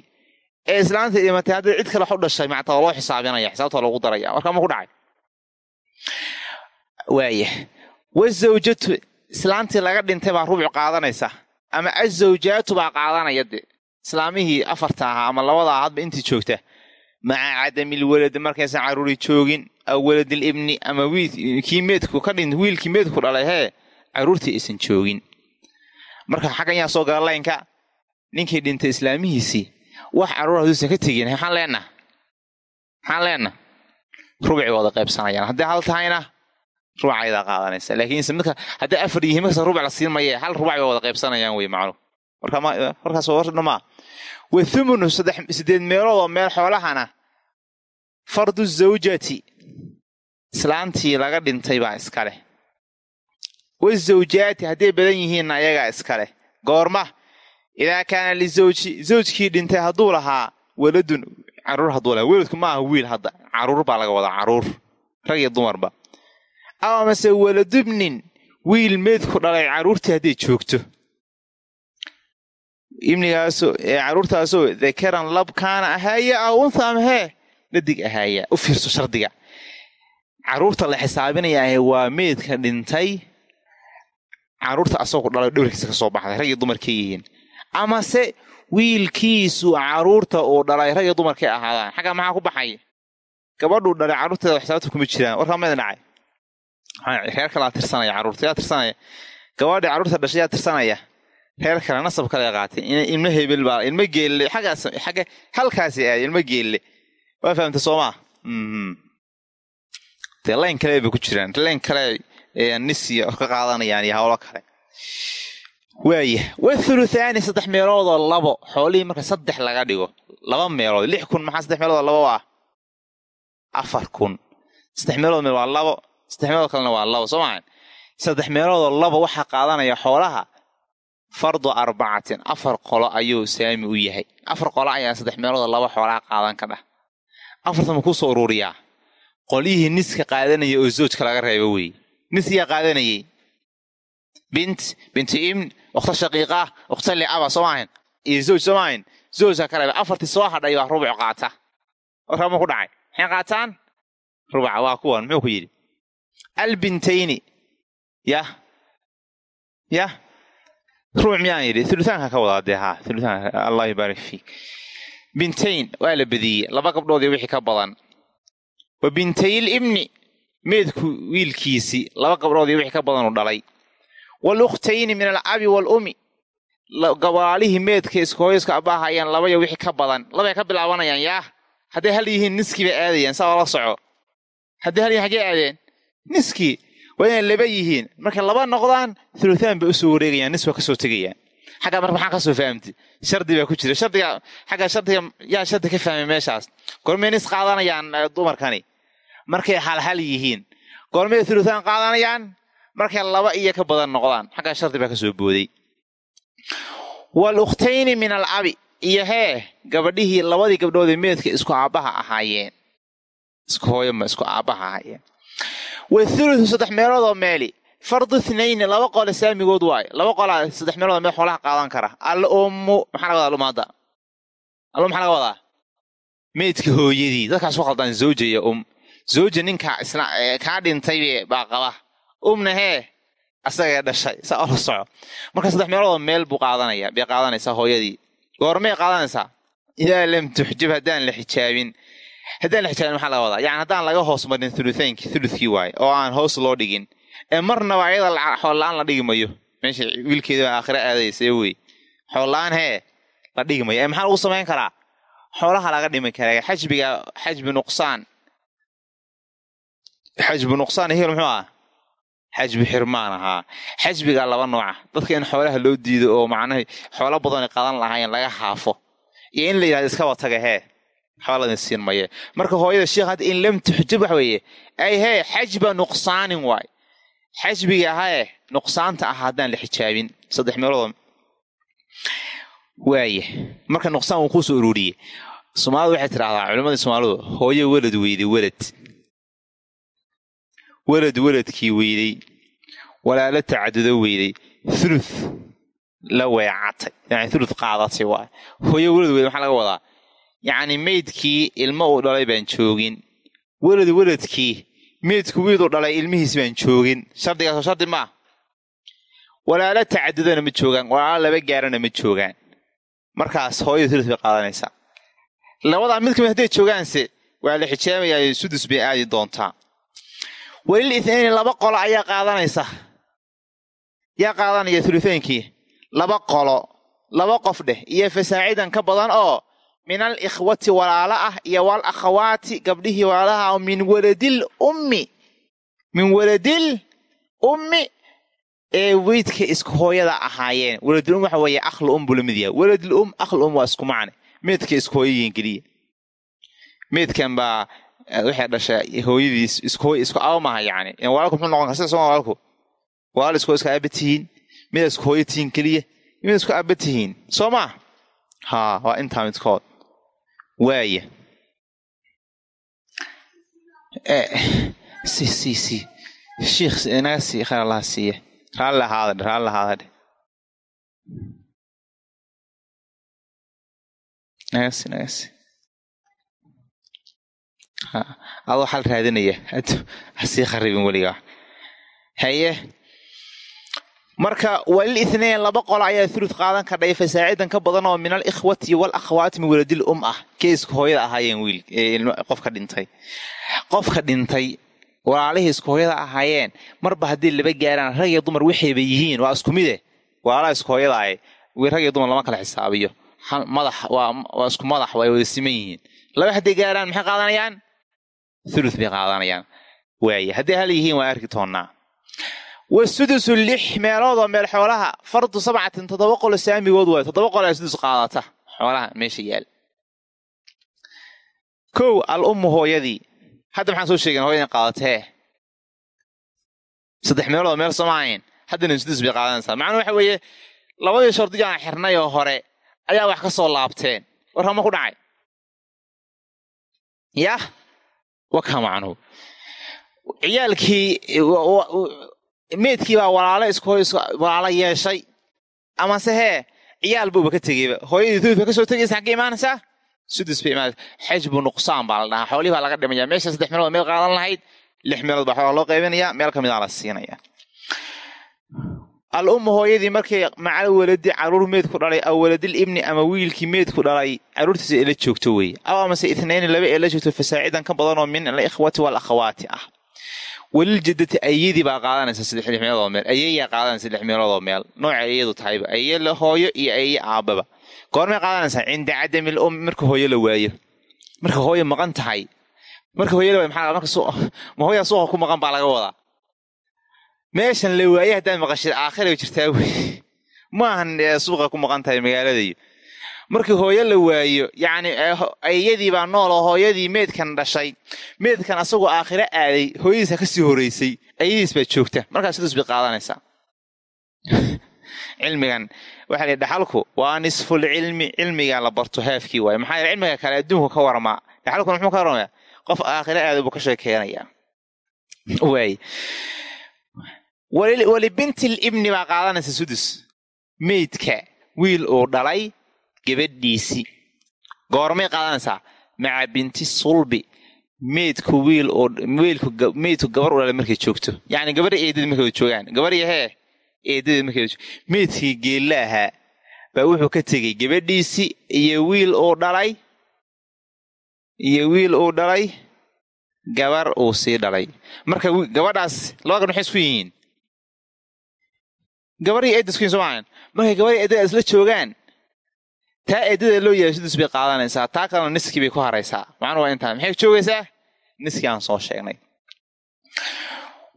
Ee islaantii dhimatay hadday cid kale u dhashay mactaa loo xisaabinaya xisaabta lagu daraya warkaama ku dhacay. Waaya wazawjatu islaantii laga dhintay baa rubuc qaadanaysa. Ama azawjaatu baa qaadanaya de islaamihii afarta ahaa ama labadaa hadba intii joogta maca cadamil waladi markaysan carruuri joogin aw waladil ibni ama kii meedku ka dhin wiilkii meedku dhalay hee carruurtii aysan joogin marka xaggan yaa soo gala laynka ninkii dhintay islaamihiisii wax carruur haduusan ka tegin maxaan leenaha maxaan leenaha rubuci wada qaybsanayaan hadday hal tahayna rubacayadaa qaadanaysa laakiinse midka hadday afar yihiin markasta rubuc la siin maye hal rubac bay wada qaybsanayaan wey macnu warkaas wardhamaa wa thumunu meelood oo meel xoolahana. Fardu zawjati. Islaantii laga dhintay baa iskaleh wazawjaati hadday badan yihiinna ayagaa iskaleh goorma idaa kaana lizawji zawjkii dhintay hadduu lahaa waladun carruur hadduu lahaa. Weladku ma aha wiil hadda. Caruur baa laga wadaa carruur. Rag iyo dumarba aw amase waladubnin wiil meedku dhalay carruurtii hadday joogto ibnigaasoo carruurtaasoo dakaran lab kaana ahaaya aw untha ama dhadig ahaaya u fiirso shardiga. Carruurta la xisaabinayaahe waa meedka dhintay. Carruurta asagoo dhalay dhowrkiisa ka baxday rag dumarkay yihiin. Amase wiilkiisu carruurta uu dhalay rag iyo dumarkay ahaadaan. Xaggaa maxaa ku baxay? Gabadhuu dhalay carruurteeda xisaabta kuma jiraan. Warkaa maydin dhacay. Reer tirsanaya carruurta yaa tirsanaya. Gabadhii carruurta dhashay yaa tirsanaya reer kale nasab kale qaatay. Ilmo hebel baa ilmo geelle xaggaas xagga halkaasi aad ilmo geelle waa fahamta soomaa dee layn kale bay ku jiraan. Layn kale nisiya ka qaadanayaan iyo hawlo kale. Waaya wathuluthaani saddex meeloodoo labo. Xoolihii marka saddex laga dhigo laba meelood. Lix kun maxaa saddex meeloodoo labo ah afar kun. Saddex meelood meel waa labo. Saddex meelood kalena waa labo. Soo maa saddex meeloodoo labo waxaa qaadanaya xoolaha fardu arbacatin afar qolo ayuu saami u yahay. Afar qolo ayaa saddex meeloodoo laba xoolaha qaadan ka dhah afarta ma ku soo ururiyaa. Qolyihii niska qaadanaya oo zoojka laga reebo weeye nis yaa qaadanayey bint bintu ibn ukhta shaqiiqah ukhta liaba soo maahayn iyo zooj soo maahayn zoojka ka reeba afartii soo hadhay baa rubuc qaata. Warkama ku dhacay. Maxay qaataan? Rubaca waa kuwan muxuu ku yidhi? Albintayni yah? Yah rubuc miyaan yidhi thuluthaanka ka wadaa dee haa thuluthaanka allah yubaarik fiik. Bintayn waa la badiyey laba gabdhoodii wixii ka badan. Wa bintayil ibni meedku wiilkiisii laba gabdhoodii wixii ka badan u dhalay. Walukhtayni min alabi waalumi gabaalihii meedka iskahooyska abaahayaan labaya wixii ka badan. Labay ka bilaabanayaan yaah hadday hal yihiin niskii bay aadayaan saa oola soco. Haddii hal xaggee aadeen. Niskii waa inay laba yihiin markay laba noqdaan thuluthaan bay u soo wareegayaan nis waa ka soo tegayaan xaggaa marka maxaa ka soo fahamti shardi baa ku jira shardiga xagga shardiga yaa shardi ka fahmay meeshaas gormay nis qaadanayaan dumarkani markay halhal yihiin gormay thuluthaan qaadanayaan markay laba iyo ka badan noqdaan xaggaa shardi baa ka soo booday wal ukhtayni min al abi iyo hee gabadhihii labadii gabdhoodee meedka isku aabbaha ahaayeen isku hooyoma isku aabbaha ahaayeen wathuluthu saddex meeloodoo meeli. Fardu ithnayni laba qole saamigood waayo laba qolaa saddex meeloodoo meel xoolaha qaadan kara. Al ummu maxaa laga wadaa lumaada? Al maxaa laga wadaa? Meydka hooyadii. Dadkaas ku qaldaan zawja iyo um. Zawja ninka isla kaa dhintay baa qaba. Umna hee asagee dhashay. Saa ola soco. Marka saddex meeloodoo meel buu qaadanaya bay qaadanaysaa hooyadii. Goormay qaadanaysaa? Idaa lam tuxjab haddaan la xijaabin haddaan la xijaabin maxaa laga wadaa? Yani haddaan laga hoos marin thuluthaynki thuluthkii waaye oo aan hoos loo dhigin ee marnaba ayada xoollaan la dhigi mayo. Meesha wiilkeeda aakhira aadaysa wey. Xoollaan hee la dhigi mayo. Ee maxaa lagu samayn karaa? Xoolaha laga dhimi karaa. Xajbiga xajbi nuqsaan. Xajbi nuqsaan hel muxuu ah xajbi xirmaan ahaa. Xajbiga laba nooca. Dadka in xoolaha loo diido oo macnaha xoolo badan qadan lahaayeen laga haafo. Iyo in la yidhahdo iskaba taga hee xooladin siin maye. Marka hooyada sheekh hadda in lam tuxjab waxa weeye ay hee xajba nuqsaanin waay. Xajbiga ahae nuqsaanta ah haddaan la xijaabin. Saddex meelood waaye. Marka waxay tidhahdaa culimadii soomaalidu hooyo welad weyday welad. Welad weladkii weydey walaalo tacadudo weydey thuluth la weecatay yani thuluth qaadatay waay. Hooyo welad weyday maxaa laga wadaa yacni meydkii ilmo uu dhalay baan joogin. Welad weladkii meydku wiiduu dhalay ilmihiis baan joogin. Shardigaasoo shardi maa walaalo tacadudana ma joogaan walaalo laba gaarana ma joogaan. Markaas hooyada thuluth bay qaadanaysaa labadaa mid ka mid hadday joogaanse waa la xijaabayaa sudus bay aadi doontaa. Welil ithnayni laba qolo ayaa qaadanaysa. Yaa qaadanaya thuluthaynkii? Laba qolo laba qof dheh. Iyo fasaacidan ka badan oo min al ikhwati walaalo ah iyo wal akhawaati gabdhihii walaalaha min waladil ummi min waladil ummi ee weydka isku hooyada ahaayeen. Waladil um waxa weeye akhlu um buu la mid yahay. Waladil um akhlu um waa isku macne. Meedka isku hooyayiin keliya. Meedkan baa waxay dhashay hooyadiis isku isku aba maaha yani muxuu noqon kara soma walaalku walaal isku isku aaba tihiin. Mid isku hooyo tihiin keliya. Mid isku aaba tihiin. Soo maa haa waa intaa midkood waaya si si shiikh inaga sii khayr allaha siiya raalli ahaada dhe raalli ahaada dhe nagasi nagasi adoo xal raadinaya. Hasii kharibin weligaa haye marka walil ithnayn laba qolo ayaa thuluth qaadan kadhay fasaacidan ka badan oo min al ikhwati wal akhwaati min waladil um ah. Kee isku hooyada ahaayeen wiil qofka dhintay. Qofka dhintay walaalihii isku hooyada ahaayeen. Marba haddii laba gaaraan rag iyo dumar waxayba yihiin waa isku mide. Walaalaha isku hooyada ahay rag iyo dumar lama kala xisaabiyo. Madax waa isku madax waa wada siman yihiin. Laba hadday gaaraan maxay qaadanayaan? Thuluth bay qaadanayaan. Waaya hadday hal yihiin waa arki toonnaa wasudusu lix meeloodoo meel xoolaha fardu sabcatin toddoba qolo saamigood waayo toddoba qolo ee sudus qaadata xoolaha meesha yaal kow al ummu hooyadii hadda maxaan soo sheegen hooyadin qaadatee saddex meeloodoo meel soomaahayn haddana sudus bay qaadanaysaa macnuu waxa weeye labadii shardigaan xirnay oo hore ayaa wax ka soo laabteen warkama ku dhacay yah wakaa macnuhu ciyaalkii meydkii baa walaalo iswalaalo yeeshay. Amase hee ciyaal buuba ka tegeyba hooyadii thuluth ba ka soo tegaysa xaggay imaanaysaa? Sudus bay imaanaysa xajbu nuqsaan baa la dhahaa. Xoolihii baa laga dhimaya meesha saddex meelood meel qaadan lahayd lix meelood baa xoolaa loo qaybinaya meel ka midaa la siinaya al ummu hooyadii markay macal waladi carruur meedku dhalay aw waladil ibni ama wiilkii meedku dhalay caruurtiisa ee joogto weeye. Aw amase ithnayni laba ee la joogto fasaacidan ka badanoo min wal akhawaati ah welil jaddati ayadii baa qaadanaysa saddex meeloodoo meel. Ayeeyaa qaadanaysa lix meeloodoo meel. Nooca ayadu tahayba aye la hooyo iyo aye aababa goormay qaadanaysaa cinda cadami l um marka hooyo la waayo. Marka hooyo maqan tahay. Marka hooyada maxaa marka ma hooyaa suuqa ku maqan baa laga wadaa? Meeshan la waaye haddaad maqashid aakhira jirtaa wey. Maahan suuqa ku maqan tahay magaaladayo markii hooyo la waayo yacni ayadii baa nool oo hooyadii meedkan dhashay meedkan asagoo aakhiro aaday hooyadiisa ka sii horeysay ayadiis baa joogta. Markaas sidaas bay qaadanaysaa. Cilmigan waxaa la dhaxalku waa nisful cilmi cilmiga la barto haafkii waaye maxaa cilmiga kale adduunku ka warmaa dhaxalkuna muxuu ka warmaya qof aakhiro aada buu ka sheekeynayaa waay walibintil ibni baa qaadanaysa sudus. Meydka wiil uu dhalay gabadhiisii goormay qaadanaysaa maca binti sulbi meydku wiil meydku gabar u dhalay markay joogto. Yacni gabadha eedadii markay joogaan. Gabar yahee markay wada meydkii geella ahaa baa wuxuu ka tegey gabadhiisii iyo wiil uu dhalay iyo wiil uu dhalay gabar uu sii dhalay. Marka gabadhaas laba gan maxay isku yihiin. Gabarii eedda isku yihiin soomaalan markay gabarii eeddada isla joogaan taa eeddada loo yahay sudus bay qaadanaysaa taa kalena niskii bay ku haraysaa. Macnuu waa intaa maxay joogaysaa? Niskii aan soo sheegnay.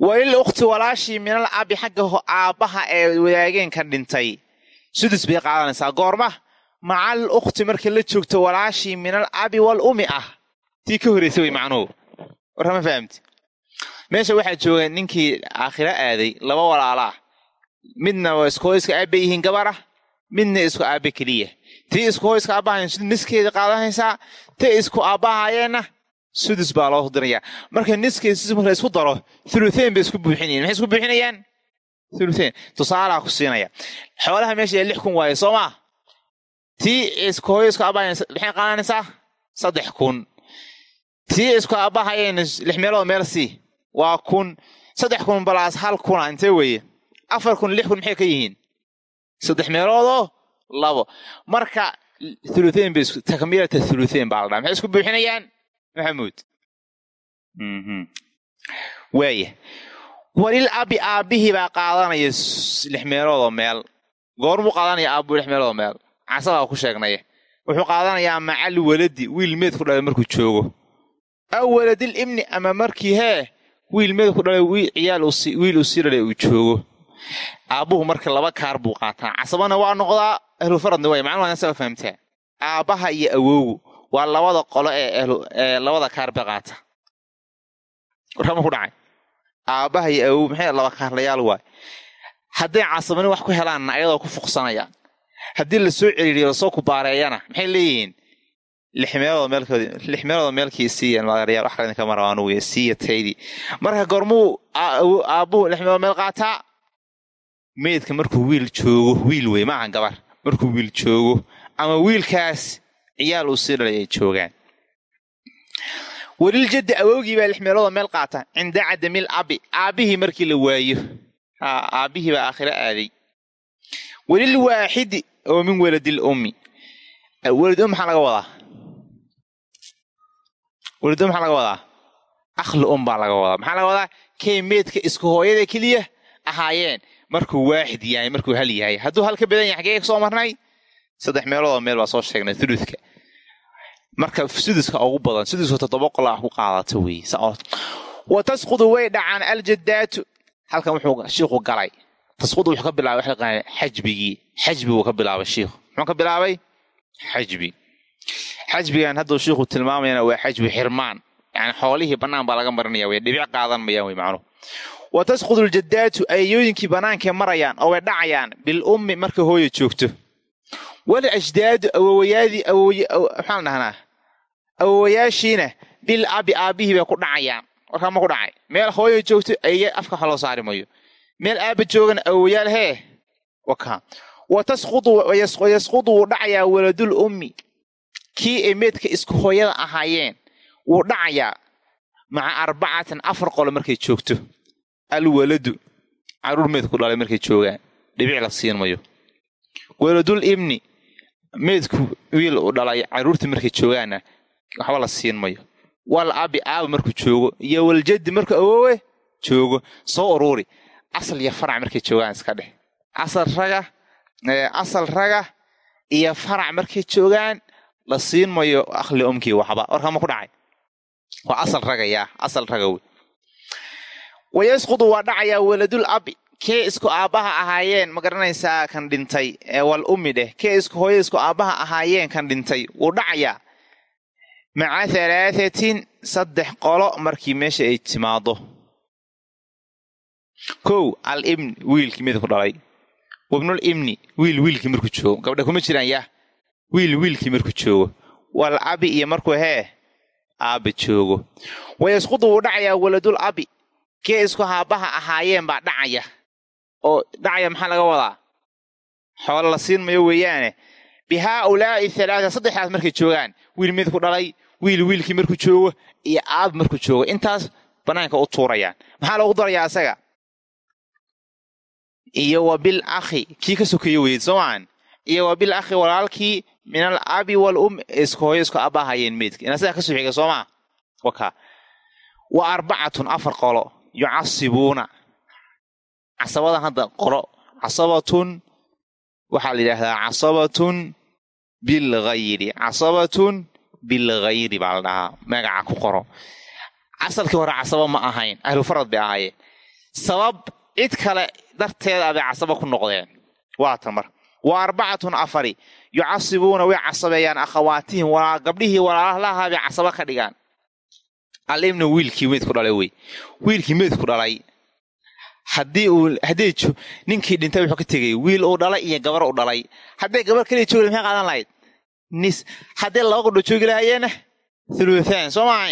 Walil ukhti walaashii minal abi xagga aabbaha ee wadaageen ka dhintay sudus bay qaadanaysaa. Goorma macal ukhti markay la joogto walaashii minal abi wal umi ah. Tii ka horraysa way macnuhu warkama fahamti. Meesha waxaa jooga ninkii aakhiro aaday laba walaala. Ah midna waa isku hoyska aabba yihiin gabar ah midna isku aabbe keliya tii isku hoyska aabbahayn niskeeda qaadanaysaa tii isku aabbahayeenna sudus baa loo dirayaa marka niskeeda sudus marka isku daro thuluthayn bay isku buuxinayaan maxay isku buuxinayaan thuluthayn tusaalaha ku siinaya xoolaha meesha ee lix kun waaye soo maa tii isku hoyska aabbahayn maxay qaadanaysaa saddex kun tii isku aabbahayeen lix meelood meel sii waa kun saddex kun balaas hal kuna intee weeye afar kun lix kun maxay ka yihiin saddex meeloodoo labo. Marka thuluthayn bay takmilata thuluthayn baa la dhaha maxay isku buuxinayaan maxamuud? Waaya walil abi aabbihii baa qaadanaya lix meeloodoo meel. Goormuu qaadanaya aabbu lix meeloodoo meel. Casabaa ku sheegnaya. Wuxuu qaadanayaa macal waladi wiil meed ku dhalay markuu joogo. Aw waladil ibni ama markii hee wiil meed ku dhalay ciyaal wiil uu sii dhalay uu joogo. Aabbuhu marka laba kaar buu qaataa. Casabana waa noqdaa ahlufaradna way macnuu asaa fahamtaa aabbaha iyo awowgu waa labada qolo ee labada kaar ba qaata warkama ku dhacay. Aabbaha iyo awowgu maxay laba kaarlayaal waay? Hadday casabani wax ku helaanna ayadoo ku fuqsanayaan haddii la soo celiiriyo la soo kubaareeyana maxay leeyihiin? Lix meelood meelkoodi lix meelood meelkii siiyan magaryaal wax kale idinka mara anugu siiya taydii marka goormuu aabbuhu lix meel qaataa? Meydka markuu wiil joogo wiil wey maaha gabar markuu wiil joogo ama wiilkaas ciyaal uu sii dhalay ay joogaan. Weliljaddi awowgii baa lix meeloodoo meel qaata cinda cadamil abi aabbihii markii la waayo. Aabbihii baa aakhiro aaday. Welil waaxidi oo min waladil ummi. Welad um maxaa laga wadaa? Welad um maxaa laga wadaa? Akhli um baa laga wadaa. Maxaa laga wadaa? Kay meedka isku hooyada keliya ahaayeen markuu waaxid yahay markuu hal yahay. Hadduu hal ka badan yahay xagee soo marnay? Saddex meeloodoo meel baa soo sheegnay thuluthka marka suduska ugu badan suduska toddoba qol ah ku qaadato wey wa tasqudu way dhacaan aljadaatu halkan wuxuu shiikhu galay. Tasqudu wuxuu ka bilaabay waxa laqaana xajbigii. Xajbi buu ka bilaabay shiikhu. Muxuu ka bilaabay? Xajbi. Xajbigan hadduu shiikhu tilmaamayana waa xajbi xirmaan. Yani xoolihii bannaan baa laga marinaya wey dhibic qaadan mayaan wey macnuhu wa tasqudu aljadaatu ayayooyinkii bannaankay marayaan oo way dhacayaan bil ummi marka hooya joogto wal ajdaadu awowayaadii maxaan dhahnaa awowayaashiina bil abi aabbihii bay ku dhacayaan warkaa ma ku dhacay meel hooya joogto aya afka wax loo saari mayo meel aabba joogana awowayaal hee waka wa tasqudu yasqudu wuu dhacayaa waladul ummi kii ay meedka isku hooyada ahaayeen wuu dhacayaa maca arbacatin afar qolo markay joogto alwaladu carruur meedku dhalay markay joogaan dhibic la siin mayo. Waladul ibni meedku wiil u dhalay caruurtii markay joogaanna waxba la siin mayo. Wal abi aaba markuu joogo iyo waljaddi markuu awoowe joogo soo uruuri asal iyo farac markay joogaan iska dheh. Asal raga asal raga iyo farac markay joogaan la siin mayo akhli umkii waxba. Warkama ku dhacay. Waa asal ragaya asal raga wey wayasqudu waa dhacayaa waladul abi kee isku aabbaha ahaayeen ma garanaysaa kan dhintay ee wal ummi dheh kee isku hooyo isku aabbaha ahaayeen kan dhintay wuu dhacayaa maca halaathatin saddex qolo markii meesha ay timaado kow al ibni wiilkii midku dhalay wabnul ibni wiil wiilkii markuu joogo gabdha kuma jiraan yah wiil wiilkii markuu joogo wal abi iyo markuu hee aabba joogo wayasqudu wuu dhacayaa waladul abi kee isku haabaha ahaayeen baa dhacaya. Oo dhacaya maxaa laga wadaa? Xoolo la siin mayo weeyaane. Bi haaulaa'i halaata saddexdaas markay joogaan wiil midku dhalay wiil wiilkii markuu joogo iyo aab markuu joogo intaas banaanka u tuurayaan. Maxaa loogu darayaa asaga? Iyo wa bil akhi kii ka sokeeye weyd soo maan iyo wa bil akhi walaalkii min al abi wal um isku hooyo isku aabahayeen meydka. Ina sidaa ka soo xiga soo maa waka. Wa arbacatun afar qolo yucasibuuna. Casabadan hadda qolo casabatun waxaa la yidhaahdaa casabatun bilghayri. Casabatun bilghayri baa la dhahaa. Magaca ku qoro. Asalkii hore casaba ma ahayn. Ahlufarad bay ahaayeen. Sabab cid kale darteeda bay casaba ku noqdeen. Waatan mar wa arbacatun afari. Yucasibuuna way casabeeyaan akhawaatihim. Gabdhihii walaalaha bay casaba ka dhigaan alimna wiilkii meydku dhalay wey wiilkii meydku dhalay haddii ninkii dhintay wuxuu ka tegay wiil uu dhalay iyo gabar uu dhalay hadday gabar kaliya joogi maxay qaadan lahayd nis hadday laba gabdho joogi lahaayeena thuluthaan soo ma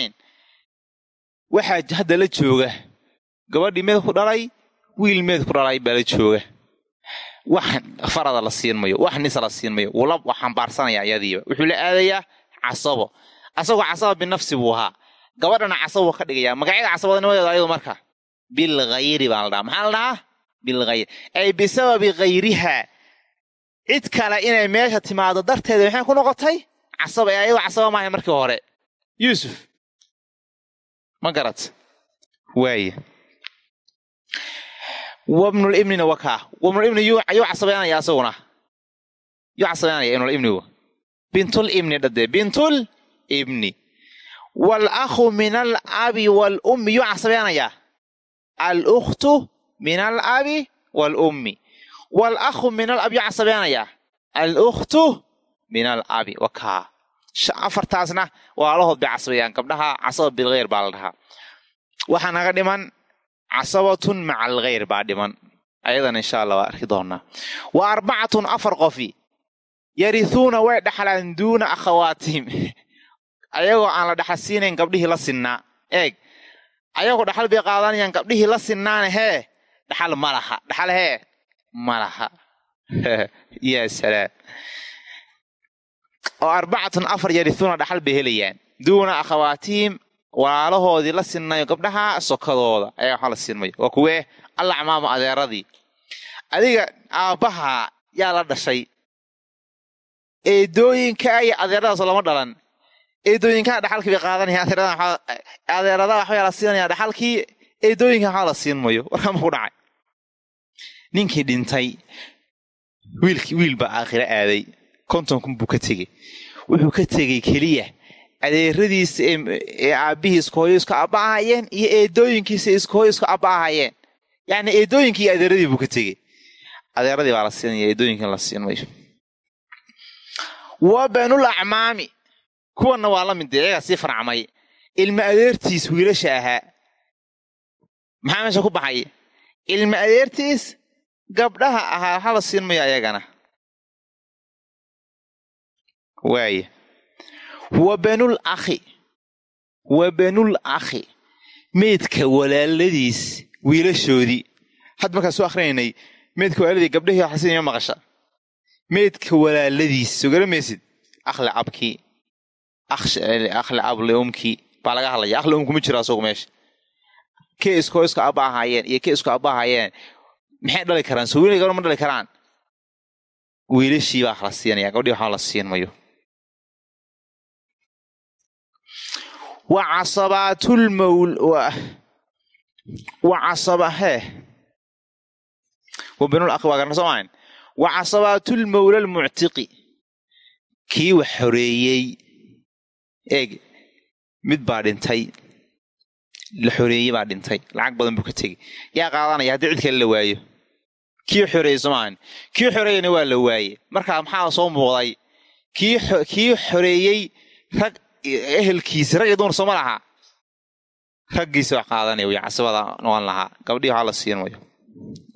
waxaa hadda la jooga gabadhii meedku dhalay wiil meedku dhalay baa la jooga wax farada la siin mayo wax nisa la siin mayo. Waa xambaarsanaya iyadiiba wuxuu la aadayaa casabo asagoo casaba binafsi buu ahaa gabadhana casabuu ka dhigayaa magacyada casabadnimadeeda ayadu marka. Bilghayri baa la dhahaa. Maxaa la dhahaa? Bilghayri ay bisababi khayriha cid kale inay meesha timaado darteeda maxay ku noqotay? Casaba ee ayadoo casaba maahay markii hore. Yuusuf. Ma garat waaya wabnul ibnina wakaa. Wabnul ibni yuu casabeynaya asaguna? Yuu casabeynaya ibnul ibnigu? Bintul ibni dhadee bintul ibni wal min al abi yuu casabeynayaa al min al abi wal min al abi yuu casabeynayaa al min al abi wakaa afartaasna walaalahood bay casabeeyaan gabdhaha casaba bilkheyr baa la dhahaa waxaa naga dhiman casabatun maca alkheyr baa dhiman ayadana insha allah waa arki doonaa wa arbacatun afar qofi yarihuuna way dhaxlaan duuna akhawaatihim ayagoo aan la dhaxal siinayn gabdhihii la sinnaa. Eeg ayagoo dhaxal bay qaadanayaan gabdhihii la sinnaana hee dhaxal ma laha dhaxal hee ma laha. Yaa salaam. Oo arbacatun afar yarihuuna dhaxal bay helayaan. Duuna akhawaatihim walaalahoodii la sinnayo gabdhaha sokadooda. Ayaa waxaa la siinmayo waa kuwee? Alla camaama adeeradii. Adiga aabbaha yaa la dhashay. Eedooyinka iyo adeeradaasoo lama dhalan eedooyinkaa dhaxalkii bay qaadanayaan. Adeeradaha waxbaa la siinaya dhaxalkii eedooyinka waxaa la siinmayo warkaa maku dhacay. Ninkii dhintay wiil baa aakhiro aaday. Kontonkun buu ka tegey. Wuxuu ka tegey keliya adeeradiisa ee aabbihii isku hooyo isku abba ahayeen iyo eedooyinkiisa isku hooyo isku abba ahayeen yacni eedooyinkii iyo adeeradii buu ka tegey. Adeeradii baa la siinaya eedooyinkan la siin mayo wa banul acmaami kuwanna waa la mid dee iyagaa sii farcmay ilma adeertiis wiilasha ahaa. Maxaa meesha ku baxay? Ilma adeertiis gabdhaha ahaa waxa la siin mayo ayagana. Waaya wa banul akhi. Wa banul akhi. Meydka walaaladiis wiilashoodii. Had markaan soo akrinaynay meydka walaaladii gabdhahii waxa siinaya maqasha? Meydka walaaladiis soo garamaysid akhli abkii akhli umkii baa laga hadlaya. Akhli um kuma jiro asagu meesha kee iskoo isku abba ahaayeen iyo kee isku abba ahaayeen maxay dhali karaan? Soo wiilay gabdha ma dhali karaan? Wiilashii la siinaya gabdhii waxaa la siin mayo. Wa casabaatlmawl wa casaba hee. Wa banul akhi waa garna soo wa casabaatulmawla almuctiqi. Kii wax xoreeyey eeg mid baa dhintay la xoreeyey baa dhintay lacag badan buu ka tegey. Yaa qaadanaya haddii cid kale la waayo. Kii xoreeyey soomaahan kii xoreeyeyna waa la waaye markaa maxaa soo muuqday? Kii xoreeyey rag ehelkiisi rag iyo dumar sooma lahaa raggiisi wax qaadanaya wy casabada noqon lahaa. Gabdhii waxaa la siin mayo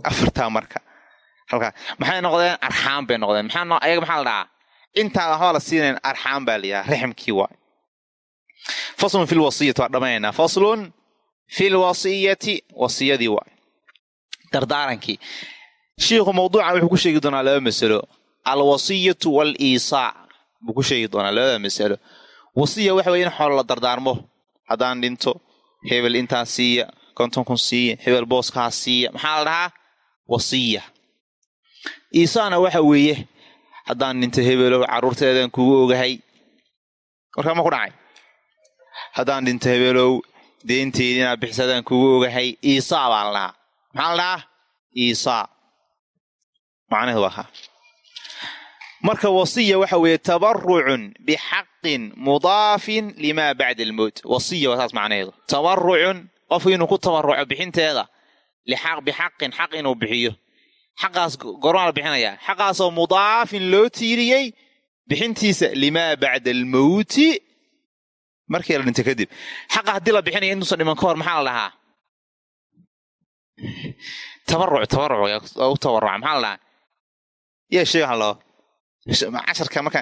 afartaa marka. Halkaa maxay noqdeen? Arxaam bay noqdeen. Maxaayaga maxaa la dhahaa? Intaada waxbaa la siinayn. Arxaam baa la yidhaha raximkii waay faslun fi lwasiyati waa dhammaynaynaa faslun fi lwasiyati wasiyadii waay dardaarankii shiikhu mawduuca wuxuu ku sheegi doonaa laba masalo alwasiyatu waliisaa buu ku sheegi doonaa labada masalo wasiya waxa weye in xoolo la dardaarmo haddaan dhinto hebel intaa siiya konton kun siiya hebel booskaa siiya maxaa la dhahaa wasiya iisaana waxa weeye haddaan dhinto hebelow carruurteedan kugu ogahay warkaa ma haddaan dhinto hebelow deynteedii inaad bixisadaan kugu ogahay iisaa baa la dhahaa maxaa la dhahaa iisaa. Macnaheedu waa marka wasiya waxa weeye tabarucun bixaqin mudaafin limaa bacda almowt wasiya waa saas macnaheedu. Tabarucun qofku inuu ku tabaruco bixinteeda bixaqin xaq inuu bixiyo. Xaqaas gormaa la bixinayaa xaqaasoo mudaafin loo tiiriyey bixintiisa limaa bacda almowti markii la dhinta kadib xaqa haddii la bixinaya intuusan dhiman ka hor maxaa la dhahaa tabaruc tabaruc u tabaruca maxaa la dhahaa yaa sheega haloo casharka marka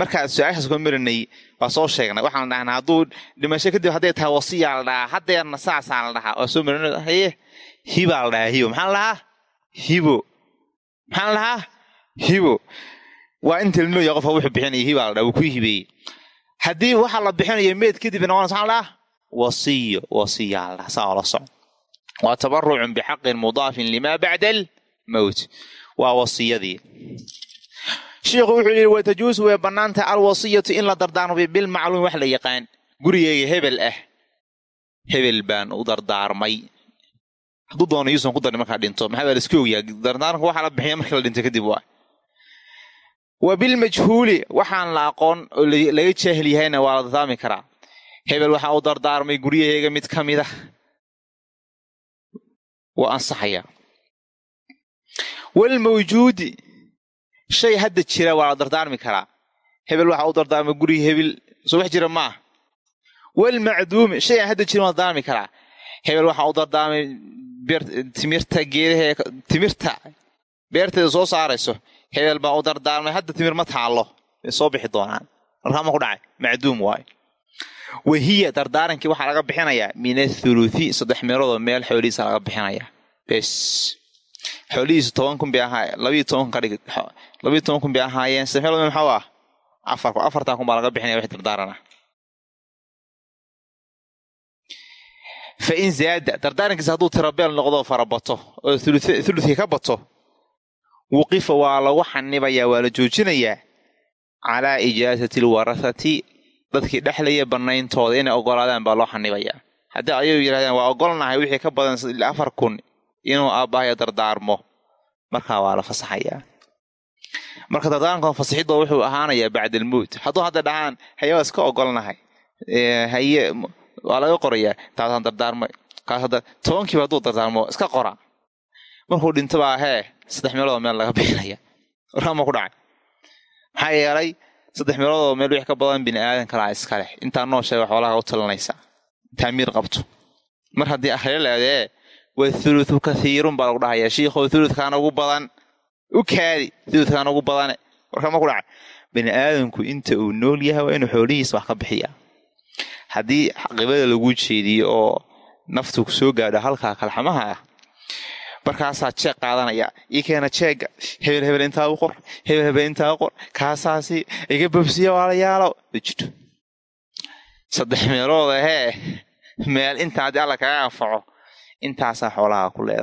markaa su'aashaas ku marinay waa soo sheegnay. Waxaan dhahnaa hadduu dhimasho kadib hadday tahay wasiyaa la dhahaa haddeerna saasaa la dhahaa waa soo marin haye hibaa la dhahaa hibo. Maxaa la dhahaa hibo. Maxaa la dhahaa hibo. Waa inta linooya qofka wuxuu bixinaya hibaa la dhaha wuu ku hibeeyey haddii waxaa la bixinayo meed kadib noqonaysa maxaa la dhahaa wasiyo wasiyaa la dhahaa saa la soco waa tabarucun bixaqin mudaafin limaa bacda almowt waa wasiyadii shiikhu wuxuu yidhi watajuusu way bannaantahay alwasiyatu in la dardaarmay bilmacluum wax la yaqaan. Gurigeyga hebel ah. Hebel baan u dardaarmay. Hadduu doono yuusan ku darin markaa dhinto maxaa baa la iska ogyaa dardaaranka waxaa la bixiya markii la dhinto kadib waa wa bilmajhuuli waxaan la aqoon oo laga jaahil yahayna waa la dardaarmi karaa. Hebel waxaa u dardaarmay guryaheyga mid ka mid ah. Waa ansaxaya. Walmawjuudi shay hadda jira waa la dardaarmi karaa. Hebel waxaa u dardaarmay guriga hebel soo wax jira maaha walmacduumi shay aan hadda jirin waa dardaarmi karaa. Hebel waxaa u dardaarmay timirta geedahee timirta beerteeda soo saarayso hebel baa u dardaarmay. Hadda timir ma taallo. Soo bixi doonaan. Markaa ma ku dhacay. Macduum waayo wahiya dardaarankii waxaa laga bixinayaa min athuluthi saddex meeloodoo meel xoolihiisa laga bixinayaa bes. Xoolihiisu toban kun bay ahaa labiiyo toban kun ka toban kun bay ahaayeen. Saddex meelood maxuu ah afar afartan kun baa laga bixinaya wix dardaarana. Fa in zaada dardaarankiisa hadduu tirabeel noqdo farabato. Oo thuluthii ka bato wuqifa waa lagu xanibayaa waa la joojinayaa. Calaa ijaasati alwarahati dadkii dhexlaya banayntooda inay ogolaadaan baa loo xanibayaa haddii ayagu yidhahdeen waa ogolnahay wixii ka badan afar kun inuu aabbahaya dardaarmo. Markaa waa la fasaxayaa. Marka dardaarankan fasixidoo wuxuu ahaanayaa bacda almowt. Hadduu hadda dhahaan haye iska ogolnahay haye waa laga qorayaa. Taasaan dardaarmay kaas hadda tobankiiba hadduu dardaarmo iska qora markuu dhinto baa hee saddex meeloodoo meel laga bixinaya. Warkama ku dhacay. Maxaa yeelay saddex meeloodoo meel wix ka badan bini aadan kalaa iska leh. Intaa noo sheega xoolaha u talinaysa. Intaa miir qabto. Mar haddii akhriyo leedee wa thuluthu kathiirun baa lagu dhahayaa. Shiikhoo thuludkaan ugu badan u kaadi thuludkaan ugu badane. Warkama ku dhacay. Bini aadanku inta uu nool yahay waa inuu xoolihiisa wax ka bixiyaa haddii qibada lagu jeediyo oo naftu soo gaadho halkaa kalxamaha ah markaasaa jeeg qaadanaya. Ii keena jeega hebel hebel intaa u qor. Hebel hebel intaa u qor. Kaasaasi iga babsiya waalayaalo jito saddex meelood ahee. Meel intaa haddii alla kaga anfaco. Intaasaa xoolaha ku leedahay